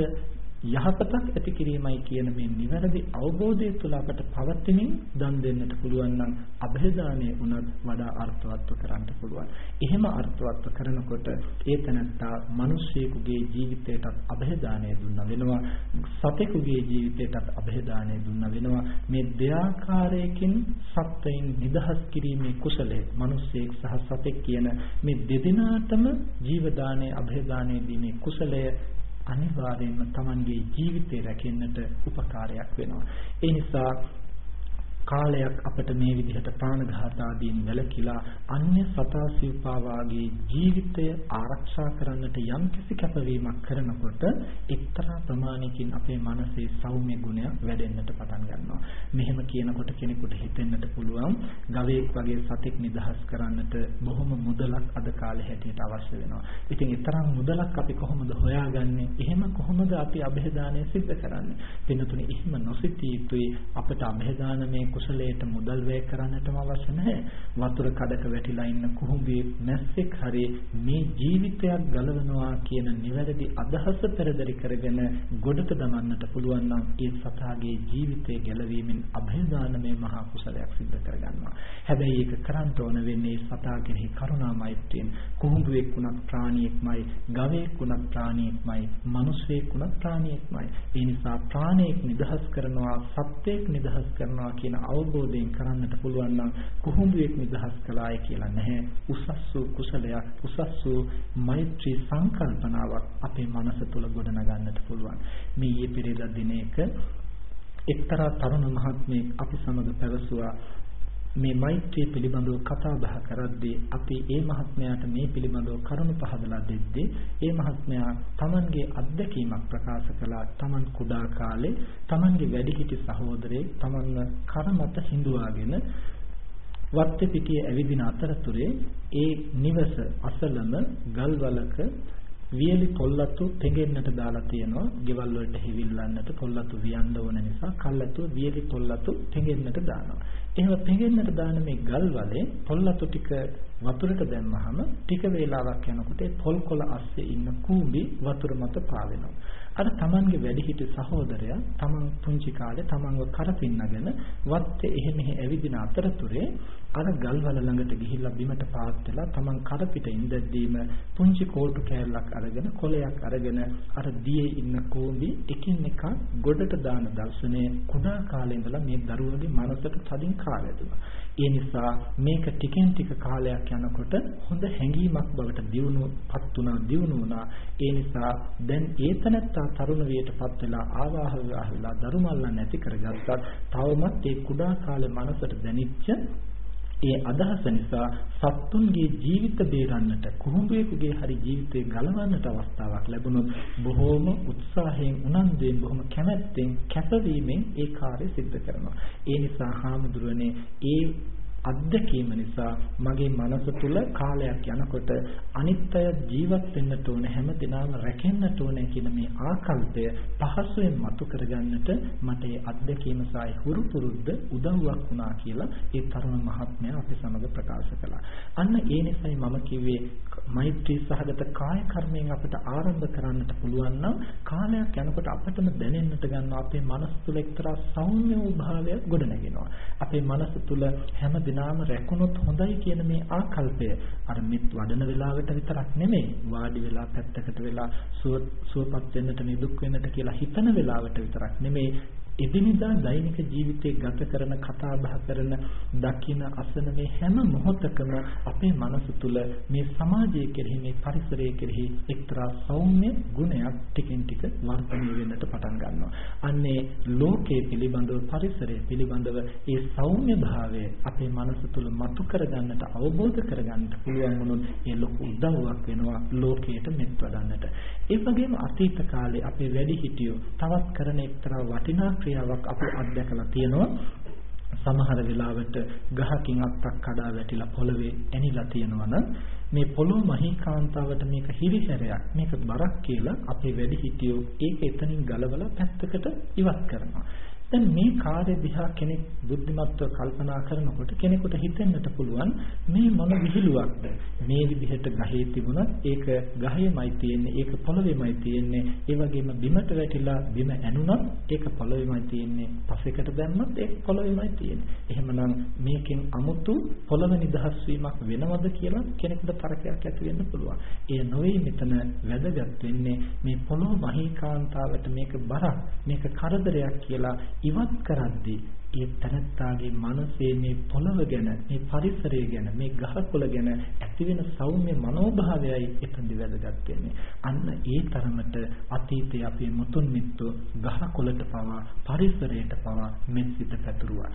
යහපතක් ඇති කිරීමයි කියන මේ නිවැරදි අවබෝධය තුළ අපට පවතිනින් දන් දෙන්නට පුළුවන් නම් અභේදානයේ උනත් වඩා අර්ථවත්ව කරන්න පුළුවන්. එහෙම අර්ථවත්ව කරනකොට ඒ තනත්තා මිනිසෙකුගේ ජීවිතයටත් અභේදානය දුන්න වෙනවා. සතෙකුගේ ජීවිතයටත් અભේදානය දුන්න වෙනවා. මේ දෙආකාරයකින් සත්වයින් නිදහස් කිරීමේ කුසලයේ මිනිසෙක් සහ සතෙක් කියන මේ දෙදෙනාටම ජීවදානයේ અભේදානයේ දීමේ කුසලය අනිවාර්යයෙන්ම Tamanගේ ජීවිතේ රැකෙන්නට උපකාරයක් වෙනවා. ඒ නිසා කාලයක් අපට මේ විදිහට ප්‍රාණඝාත ආදීන් වැළකීලා අන්‍ය සතා සිව්පාවාගේ ජීවිතය ආරක්ෂා කරන්නට යම් කිසි කැපවීමක් කරනකොට එක්තරා ප්‍රමාණයකින් අපේ මනසේ සෞම්‍ය ගුණයක් වැඩෙන්නට පටන් ගන්නවා. මෙහෙම කියනකොට කෙනෙකුට හිතෙන්නට පුළුවන් ගවයෙක් වගේ සතෙක් නිදහස් කරන්නට බොහොම මුදලක් අද කාලේ හැටියට අවශ්‍ය වෙනවා. ඉතින් ඊතරම් මුදලක් අපි කොහොමද හොයාගන්නේ? එහෙම කොහොමද අපි અભේදානය සිද්ධ කරන්නේ? වෙනතුනේ එහෙම නොසිතී යුතුයි අපට અભේදානමේ කුසලයට මුදල් වැය කරන්නටම අවශ්‍ය නැහැ. වතුර කඩක වැටිලා ඉන්න කුහුඹේ මැස්සෙක් හරි මේ ජීවිතයක් ගලවනවා කියන නිවැරදි අදහස පෙරදරි කරගෙන ගොඩට දමන්නට පුළුවන් නම් ඒ සතාගේ ජීවිතය ගැලවීමෙන් અભේදානමේ මහා කුසලයක් සිද්ධ කරගන්නවා. හැබැයි ඒක කරන්න ඕන වෙන්නේ සතා කෙරෙහි කරුණා මෛත්‍රියෙන්. කුහුඹුවෙක් වුණත් ප්‍රාණියෙක්මයි, ගවයෙක් වුණත් ප්‍රාණියෙක්මයි, මිනිසෙක් වුණත් ප්‍රාණියෙක්මයි. ඒ නිසා ප්‍රාණයෙක් නිදහස් කරනවා, සත්වයෙක් නිදහස් කරනවා කියන අවබෝධයෙන් කරන්නට පුළුවන් නම් කුහුඹුවෙක් නිදහස් කළාය කියලා නැහැ. උසස් වූ කුසලයක්, උසස් වූ මෛත්‍රී සංකල්පනාවක් අපේ මනස තුළ ගොඩනගන්නට පුළුවන්. මේ ඊයේ පෙරේදා දිනයක එක්තරා තරුණ මහත්මයෙක් අපි සමග පැවසුවා මේ මෛත්‍රිය පිළිබඳව කතා බහ කරද්දී අපි ඒ මහත්මයාට මේ පිළිබඳව කරුණු පහදලා දෙද්දී ඒ මහත්මයා Tamanගේ අත්දැකීමක් ප්‍රකාශ කළා. Taman කුඩා කාලේ Tamanගේ වැඩිහිටි සහෝදරයෙක් Tamanව කරමත හිඳුවාගෙන වත්තේ පිටියේ ඇවිදින අතරතුරේ ඒ නිවස අසලම ගල්වලක වියලි පොල්ලතු පෙඟෙන්නට දාලා තියෙනවා. ගෙවල් වලට හිවිල්ලන්නට පොල්ලතු වියන්න ඕන නිසා කල්ලාතු වියලි පොල්ලතු පෙඟෙන්නට දානවා. එහෙම පෙඟෙන්නට දාන මේ ගල් වලේ පොල්ලතු ටික වතුරට දැම්මහම ටික වේලාවක් යනකොට ඒ පොල් කොළ අස්සේ ඉන්න කූඹි වතුර මත පාවෙනවා. අර තමන්ගේ වැඩිහිටි සහෝදරයා තමන් පුංචි කාලේ තමන්ව කරපින්නගෙන වත්තේ එහෙ මෙහෙ ඇවිදින අතරතුරේ අර ගල්වල ළඟට ගිහිල්ලා බිමට පාත් වෙලා තමන් කර පිට ඉඳද්දීම පුංචි කෝටු කෑල්ලක් අරගෙන කොලයක් අරගෙන අර දියේ ඉන්න කෝඹි එකින් එක ගොඩට දාන දර්ශනය කුඩා කාලේ ඉඳලා මේ දරුවගේ මනසට තදින් කාවැදුනා. ඒ නිසා මේක ටිකෙන් ටික කාලයක් යනකොට හොඳ හැඟීමක් බවට දියුණුවපත් වුණා දියුණු වුණා. ඒ නිසා දැන් ඒතනත්තා තරුණ වියටපත් වෙලා ආවාහ විවාහ වෙලා දරුමල්ලා නැති කරගත්තත් තවමත් ඒ කුඩා කාලේ මනසට දැනිච්ච ඒ අදහස නිසා සත්තුන්ගේ ජීවිත බේරන්නට කුහුඹුවෙකුගේ හරි ජීවිතේ ගලවන්නට අවස්ථාවක් ලැබුණොත් බොහෝම උත්සාහයෙන් උනන්දුවෙන් බොහොම කැමැත්තෙන් කැපවීමෙන් ඒ කාර්යය සිද්ධ කරනවා. ඒ නිසා හාමුදුරනේ ඒ අත්දැකීම නිසා මගේ මනස තුල කාලයක් යනකොට අනිත්‍ය ජීවත් වෙන්නට ඕන හැමදිනම රැකෙන්නට ඕන කියන මේ ආකල්පය පහසුවෙන් මතු කරගන්නට මට ඒ අත්දැකීම සායි හුරු පුරුද්ද උදව්වක් වුණා කියලා ඒ තරුණ මහත්මයා අපි සමග ප්‍රකාශ කළා. අන්න ඒ නිසයි මම කිව්වේ මෛත්‍රී සහගත කාය කර්මයෙන් අපිට ආරම්භ කරන්නට පුළුවන් නම් කාලයක් යනකොට අපිටම දැනෙන්නට ගන්නවා අපේ මනස තුල එක්තරා සෞම්‍ය වූ භාවයක් ගොඩනගෙනවා. අපේ මනස තුල හැම දිනම රැකුණොත් හොඳයි කියන මේ ආකල්පය අර මෙත් වඩන වෙලාවට විතරක් නෙමෙයි. වාඩි වෙලා පැත්තකට වෙලා සුවපත් වෙන්නට නිදුක් වෙන්නට කියලා හිතන වෙලාවට විතරක් නෙමෙයි. එදිනෙදා දෛනික ජීවිතේ ගත කරන කතා බහ කරන දකින අසන මේ හැම මොහොතකම අපේ මනස තුල මේ සමාජය කෙරෙහි මේ පරිසරය කෙරෙහි එක්තරා සෞම්‍ය ගුණයක් ටිකෙන් ටික වර්ධනය වෙන්නට පටන් ගන්නවා. අන්නේ ලෝකයේ පිළිබඳව පරිසරය පිළිබඳව ඒ සෞම්‍ය භාවය අපේ මනස තුල මතු කරගන්නට අවබෝධ කරගන්නට පුළුවන් වුණොත් ඒ ලොකු උදව්වක් වෙනවා ලෝකයට මෙත් වඩන්නට. ඒ වගේම අතීත කාලේ අපේ වැඩිහිටියෝ තවත් කරන එක්තරා වටිනා ක්‍රියාවක් අපි අත්දැකලා තියෙනවා. සමහර වෙලාවට ගහකින් අත්තක් කඩා වැටිලා පොළවේ ඇනිලා තියෙනවා නම් මේ පොළොව මහීකාන්තාවට මේක හිරිහැරයක් මේක බරක් කියලා අපේ වැඩිහිටියෝ ඒක එතනින් ගලවලා පැත්තකට ඉවත් කරනවා. දැන් මේ කාර්ය දිහා කෙනෙක් බුද්ධිමත්ව කල්පනා කරනකොට කෙනෙකුට හිතෙන්නට පුළුවන් මේ මොන විහිළුවක්ද? මේ විදිහට ගහේ තිබුණත් ඒක ගහේමයි තියෙන්නේ. ඒක පොළොවේමයි තියෙන්නේ. ඒ වගේම බිමට වැටිලා බිම ඇනුණත් ඒක පොළොවේමයි තියෙන්නේ. පසෙකට දැම්මත් ඒක පොළොවේමයි තියෙන්නේ. එහෙමනම් මේකෙන් 아무තු පොළොව නිදහස් වීමක් වෙනවද කියලා කෙනෙකුට තරකයක් ඇති වෙන්න පුළුවන්. ඒ නොවේ මෙතන වැදගත් වෙන්නේ මේ පොළොව මහීකාන්තාවට මේක බරක් මේක කරදරයක් කියලා ඉවත් කරද්දී ඒ තනත්තාගේ මනසේ මේ පොළව ගැන මේ පරිසරය ගැන මේ ගහකොළ ගැන ඇතිවෙන සෞම්‍ය මනෝභාවයයි එතනදි වැදගත් වෙන්නේ. අන්න ඒ තරමට අතීතයේ අපේ මුතුන් මිත්තෝ ගහකොළට පවා පරිසරයට පවා මෙත්සිත පැතුරුවා.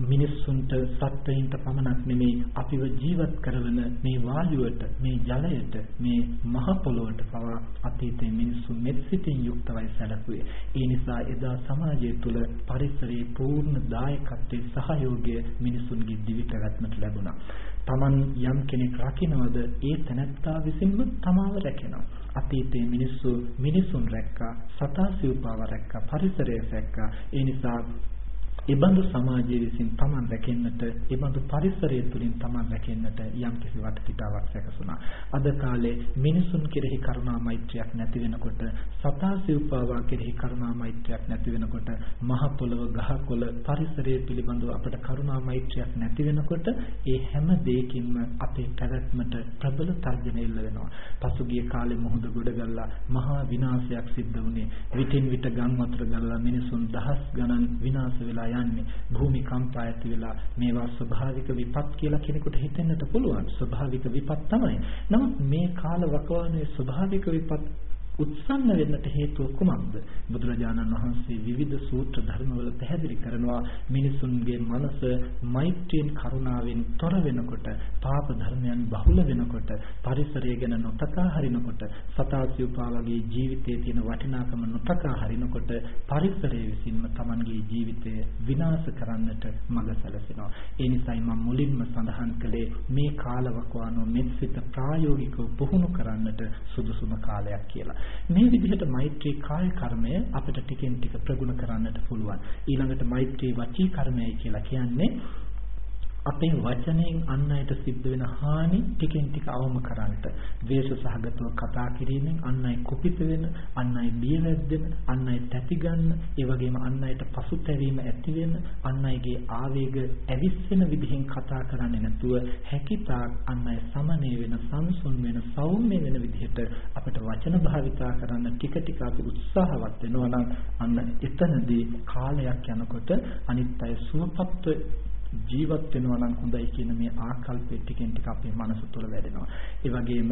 මිනිස්සුන්ට සත්වයින්ට පමණක් නෙමෙයි අපිව ජීවත් කරන මේ වායුවට මේ ජලයට මේ මහ පොළොවට පවා අතීතයේ මිනිස්සු මෙත්සිතින් යුක්තවයි සැලකුවේ. ඒ නිසා එදා සමාජය තුළ පරිසරයේ පූර්ණ දායකත්වයේ සහයෝගය මිනිසුන්ගේ දිවි පැවැත්මට ලැබුණා. Taman යම් කෙනෙක් රකින්නවද ඒ තැනැත්තා විසින්ම තමාව රැකෙනවා. අතීතයේ මිනිස්සු මිනිසුන් රැක්කා සතා සිව්පාව රැක්කා පරිසරය රැක්කා. ඒ නිසා ඒබඳු සමාජයේ විසින් Taman රැකෙන්නට, ඒබඳු පරිසරය තුලින් Taman රැකෙන්නට යම් කිසි වටපිටාවක් සැකසුණා. අද කාලේ මිනිසුන් කෙරෙහි කරුණා මෛත්‍රියක් නැති වෙනකොට, සතා සිව්පාවා කෙරෙහි කරුණා මෛත්‍රියක් නැති වෙනකොට, මහ පොළව, ගහකොළ, පරිසරය පිළිබඳව අපට කරුණා මෛත්‍රියක් නැති වෙනකොට, ඒ හැම දෙයකින්ම අපේ පැවැත්මට ප්‍රබල තර්ජන එල්ල වෙනවා. පසුගිය කාලේ මොහොත ගොඩ ගල්ලා මහා විනාශයක් සිද්ධ වුණේ. විටින් විට ගම් වතුර ගලලා මිනිසුන් දහස් ගණන් විනාශ වෙලා යන්නේ. භූමි කම්පා ඇති වෙලා මේවා ස්වභාවික විපත් කියලා කෙනෙකුට හිතෙන්නට පුළුවන්. ස්වභාවික විපත් තමයි. නමුත් මේ කාල වකවානුවේ ස්වභාවික විපත් උත්සන්න වෙන්නට හේතුව කුමක්ද? බුදුරජාණන් වහන්සේ විවිධ සූත්‍ර ධර්මවල පැහැදිලි කරනවා මිනිසුන්ගේ මනස මෛත්‍රියෙන් කරුණාවෙන් තොර වෙනකොට, පාප ධර්මයන් බහුල වෙනකොට, පරිසරය ගැන නොතකා හරිනකොට, සතාසියුපා වගේ ජීවිතයේ තියෙන වටිනාකම නොතකා හරිනකොට පරිසරය විසින්ම Tamanගේ ජීවිතය විනාශ කරන්නට මඟ සැලසෙනවා. ඒ නිසායි මම මුලින්ම සඳහන් කළේ මේ කාලවකවානුව මෙත්සිත ප්‍රායෝගිකව පුහුණු කරන්නට සුදුසුම කාලයක් කියලා. මේ විදිහට මෛත්‍රී කාය කර්මය අපිට ටිකෙන් ටික ප්‍රගුණ කරන්නට පුළුවන්. ඊළඟට මෛත්‍රී වචී කර්මයයි කියලා කියන්නේ අපේ වචනයෙන් අන් අයට සිද්ධ වෙන හානි ටිකෙන් ටික අවම කරන්නට. ද්වේෂ සහගතව කතා කිරීමෙන් අන් අය කුපිත වෙන අන් අය බිය වැද්දෙන අන් අය තැති ගන්න ඒ වගේම අන් අයට පසුතැවීම ඇති වෙන අන් අයගේ ආවේග ඇවිස්සෙන විදිහෙන් කතා කරන්නේ නැතුව හැකිතාක් අන් අය සමනය වෙන සංසුන් වෙන සෞම්‍ය වෙන විදිහට අපිට වචන භාවිතා කරන්න ටික ටික අපි උත්සාහවත් වෙනවා නම් අන්න එතනදී කාලයක් යනකොට අනිත් අය සුවපත්ව ජීවත් වෙනවා නම් හොඳයි කියන මේ ආකල්පෙ ටිකෙන් ටික අපේ මනස තුළ වැඩෙනවා. ඒ වගේම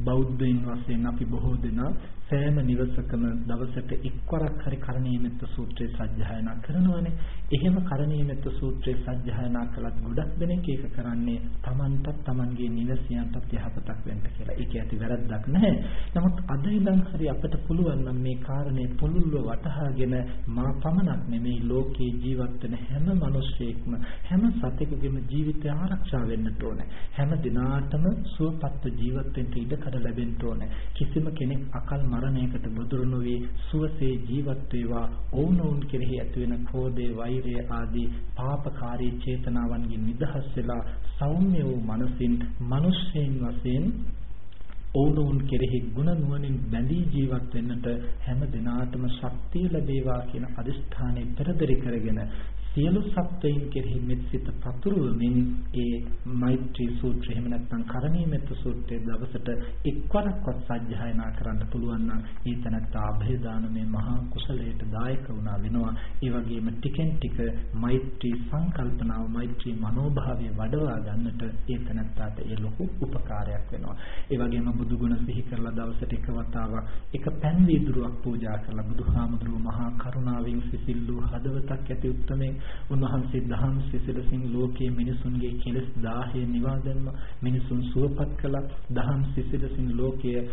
බෞද්ධයින් වශයෙන් අපි බොහෝ දෙනා සෑම නිවසකම දවසට එක්වරක් හරි කරණීයමෙත්ත සූත්‍රය සජ්ජායනා කරනවානේ. එහෙම කරණීයමෙත්ත සූත්‍රය සජ්ජායනා කළත් ගොඩක් දෙනෙක් ඒක කරන්නේ Tamanටත් Tamanගේ නිවසියන්ටත් යහපතක් වෙන්න කියලා. ඒක ඇති වැරද්දක් නැහැ. නමුත් අද ඉඳන් හරි අපිට පුළුවන් නම් මේ කාරණේ පුළුල්ව වටහාගෙන මා පමණක් නෙමෙයි ලෝකේ ජීවත් වෙන හැම මිනිසෙක්ම හැම සතෙකුගේම ජීවිතය ආරක්ෂා වෙන්නට ඕනේ. හැම දිනාටම සුවපත් ජීවත් වෙන්න ඉඩකඩ ලැබෙන්න ඕනේ. කිසිම කෙනෙක් අකල් මරණයකට බුදුරු නොවේ සුවසේ ජීවත් වේවා ඕනෝන් කෙරෙහි ඇතිවෙන ක්‍රෝධය වෛරය ආදී පාපකාරී චේතනාවන්ගෙන් නිදහස් වෙලා සෞම්‍ය වූ මනසින් මිනිස්යෙන් වශයෙන් ඕනෝන් කෙරෙහි ගුණ නුවණින් බැඳී ජීවත් වෙන්නට හැම දිනාටම ශක්තිය ලැබේවා කියන අදිෂ්ඨානය පෙරදරි කරගෙන සියලු සත්වයින් කෙරෙහි මෙත්සිත පතුරවමින් ඒ මෛත්‍රී සූත්‍රය එහෙම නැත්නම් කරණීය මෙත්ත සූත්‍රයේ දවසට එක්වරක්වත් සජ්ජායනා කරන්න පුළුවන් නම් ඒ තැනත්තා અભය දානමේ මහා කුසලයට දායක වුණා වෙනවා. ඒ වගේම ටිකෙන් ටික මෛත්‍රී සංකල්පනාව මෛත්‍රී මනෝභාවය වඩවා ගන්නට ඒ තැනත්තාට ඒ ලොකු උපකාරයක් වෙනවා. ඒ වගේම බුදු ගුණ සිහි කරලා දවසට එක වතාවක් එක පෑන් වීදුරුවක් පූජා කරලා බුදුහාමුදුරුවෝ මහා කරුණාවෙන් සිසිල් වූ හදවතක් ඇති උත්තමේ උන්වහන්සේ දහම් සිසිලසින් ලෝකයේ මිනිසුන්ගේ කෙලෙස් 1000 නිවා දැම්ම මිනිසුන් සුවපත් කළා. දහම් සිසිලසින් ලෝකයේ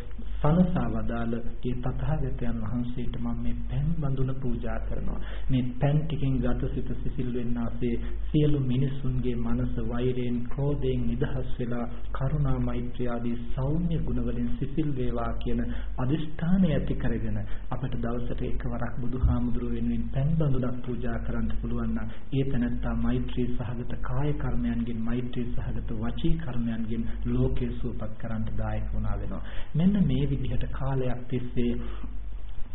සනසා වදාළ ඒ තථාගතයන් වහන්සේට මම මේ පෑන් බඳුන පූජා කරනවා මේ පෑන් ටිකෙන් ගත සිත සිසිල් වෙන්නාසේ සියලු මිනිසුන්ගේ මනස වෛරයෙන් ක්‍රෝධයෙන් නිදහස් වෙලා කරුණා මෛත්‍රිය ආදී සෞම්‍ය ගුණ වලින් සිසිල් වේවා කියන අදිෂ්ඨානය ඇති කරගෙන අපට දවසට එකවරක් බුදුහාමුදුරුවෝ වෙනුවෙන් පෑන් බඳුනක් පූජා කරන්න පුළුවන් නම් ඒ තැනත්තා මෛත්‍රී සහගත කාය කර්මයන්ගෙන් මෛත්‍රී සහගත වචී කර්මයන්ගෙන් ලෝකේ සූපත් කරන්න දායක වුණා වෙනවා. මෙන්න මේ විදිහට කාලයක් තිස්සේ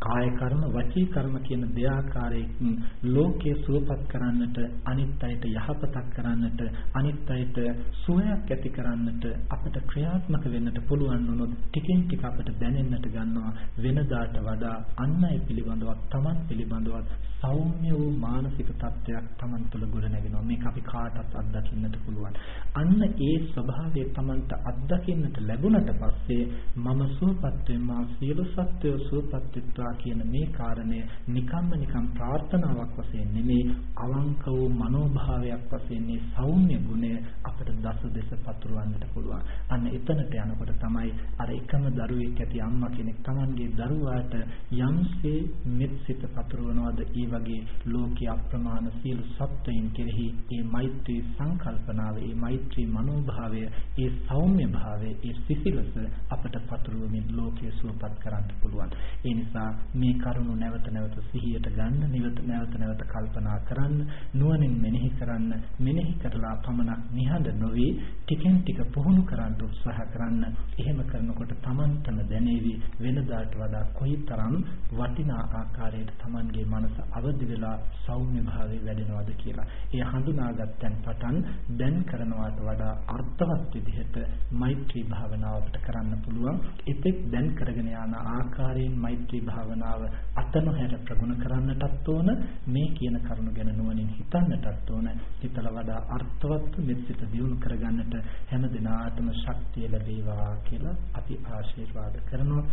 කාය කර්ම වචී කර්ම කියන දෙආකාරයකින් ලෝකයේ සුවපත් කරන්නට අනිත් අයට යහපතක් කරන්නට අනිත් අයට සුවයක් ඇති කරන්නට අපට ක්‍රියාත්මක වෙන්නට පුළුවන් වුණොත් ටිකෙන් ටික අපට දැනෙන්නට ගන්නවා. වෙනදාට වඩා අන් අය පිළිබඳවත් Taman පිළිබඳවත් සෞම්‍ය වූ මානසික තත්ත්වයක් Taman තුළ ගොඩනැගෙනවා මේක අපි කාටත් අත්දකින්නට පුළුවන්. අන්න ඒ ස්වභාවය Tamanට අත්දකින්නට ලැබුණට පස්සේ මම සුවපත් වෙනවා සියලු සත්වයෝ සුවපත් වෙත්වා වේවා කියන මේ කාරණය නිකම්ම නිකම් ප්‍රාර්ථනාවක් වශයෙන් නෙමේ අවංක වූ මනෝභාවයක් වශයෙන් මේ සෞම්‍ය ගුණය අපට දස දෙස පතුරවන්නට පුළුවන්. අන්න එතනට යනකොට තමයි අර එකම දරුවෙක් ඇති අම්මා කෙනෙක් Tamanගේ දරුවාට යම්සේ මෙත්සිත පතුරවනවද ඒ වගේ ලෝකීය අප්‍රමාණ සියලු සත්වයින් කෙරෙහි මේ මෛත්‍රී සංකල්පනාව, මේ මෛත්‍රී මනෝභාවය, මේ සෞම්‍ය භාවය, මේ සිසිලස අපට පතුරවමින් ලෝකයේ සුවපත් කරන්න පුළුවන්. ඒ නිසා මේ කරුණු නැවත නැවත සිහියට ගන්න, නිවත නැවත නැවත කල්පනා කරන්න, නුවණින් මෙනෙහි කරන්න, මෙනෙහි කරලා පමණක් නිහඬ නොවි ටිකෙන් ටික පුහුණු කරන්න උත්සාහ කරන්න. එහෙම කරනකොට Tamanටම දැනේවි වෙනදාට වඩා කොයිතරම් වටිනා ආකාරයට Tamanගේ මනස අවදි වෙලා සෞම්‍ය භාවයේ වැඩෙනවද කියලා. ඒ හඳුනාගත්තන් පටන් දැන් කරනවාට වඩා අර්ථවත් විදිහට මෛත්‍රී භාවනාව අපිට කරන්න පුළුවන්. එතෙක් දැන් කරගෙන යන ආකාරයෙන් මෛත්‍රී භාවනාව අතනොහැර ප්‍රගුණ කරන්නටත් ඕන මේ කියන කරුණු ගැන නුවණින් හිතන්නටත් ඕන. හිතලා වඩා අර්ථවත් මෙත්සිත දියුණු කරගන්නට හැම දිනාටම ශක්තිය ලැබේවා කියලා අපි ආශිර්වාද කරනවා.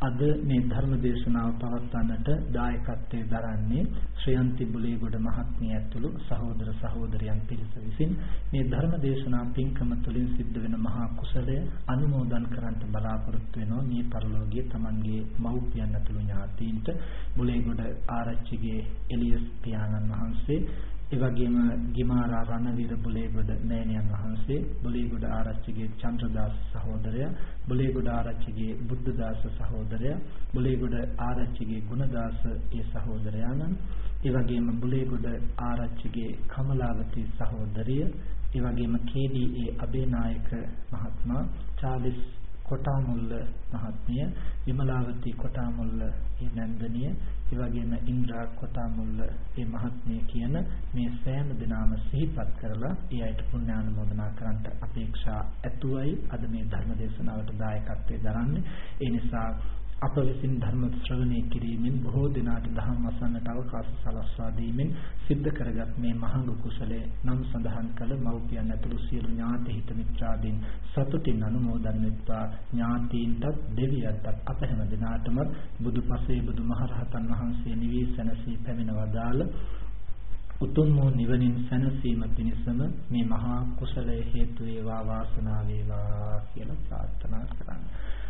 අද මේ ධර්ම දේශනාව පවත්වන්නට දායකත්වයෙන් දරන්නේ ශ්‍රයන්ති බුලේගොඩ මහත්මිය ඇතුළු සහෝදර සහෝදරියන් පිරිස විසින් මේ ධර්ම දේශනා පින්කම තුළින් සිද්ධ වෙන මහා කුසලය අනුමෝදන් කරන්නට බලාපොරොත්තු වෙනවා. මේ පරිලෝකීය Tamanගේ මව්පියන් ඇතුළු ඥාතීන්ට බුලේගොඩ ආරච්චිගේ එලියස් පියාණන් වහන්සේ ඒ වගේම ගිමාරා රණවීර බුලේගොඩ මෑණියන් වහන්සේ, බුලේගොඩ ආරච්චිගේ චන්ද්‍රදාස සහෝදරයා, බුලේගොඩ ආරච්චිගේ බුද්ධදාස සහෝදරයා, බුලේගොඩ ආරච්චිගේ ගුණදාස ඒ සහෝදරයාණන්, ඒ වගේම බුලේගොඩ ආරච්චිගේ කමලාවති සහෝදරිය, ඒ වගේම කේ.ඩී.ඒ. අබේනායක මහත්මයා, චාලිස් කොටාමුල්ල මහත්මිය, විමලාවති කොටාමුල්ල නැන්දනිය ඒ වගේම ඉන්ද්‍රා කොටාමුල්ල මේ මහත්මිය කියන මේ සෑම දිනාම සිහිපත් කරලා ඒ අයට පුණ්‍යානුමෝදනා කරන්නට අපේක්ෂා ඇතුවයි. අද මේ ධර්ම දේශනාවට දායකත්වයෙන් දරන්නේ. ඒ නිසා අප විසින් ධර්ම ශ්‍රවණය කිරීමෙන් බොහෝ දිනාට ධර්ම අසන්නට අවකාශ සලස්වා දීමෙන් සිද්ධ කරගත් මේ මහඟු කුසලයේ නම් සඳහන් කළ මව්පියන් ඇතුළු සියලු ඥාති හිත මිත්‍රාදීන් සතුටින් අනුමෝදන් වෙත්වා. ඥාතීන්ටත් දෙවියන්ටත් අප හැම දිනාටම බුදුපසේ බුදුමහරහතන් වහන්සේ නිවී සැනසී පැමිණ වදාළ උතුම් වූ නිවනින් සැනසීම පිණිසම මේ මහා කුසලයේ හේතු වේවා වාසනාව වේවා කියලා ප්‍රාර්ථනා කරන්නේ.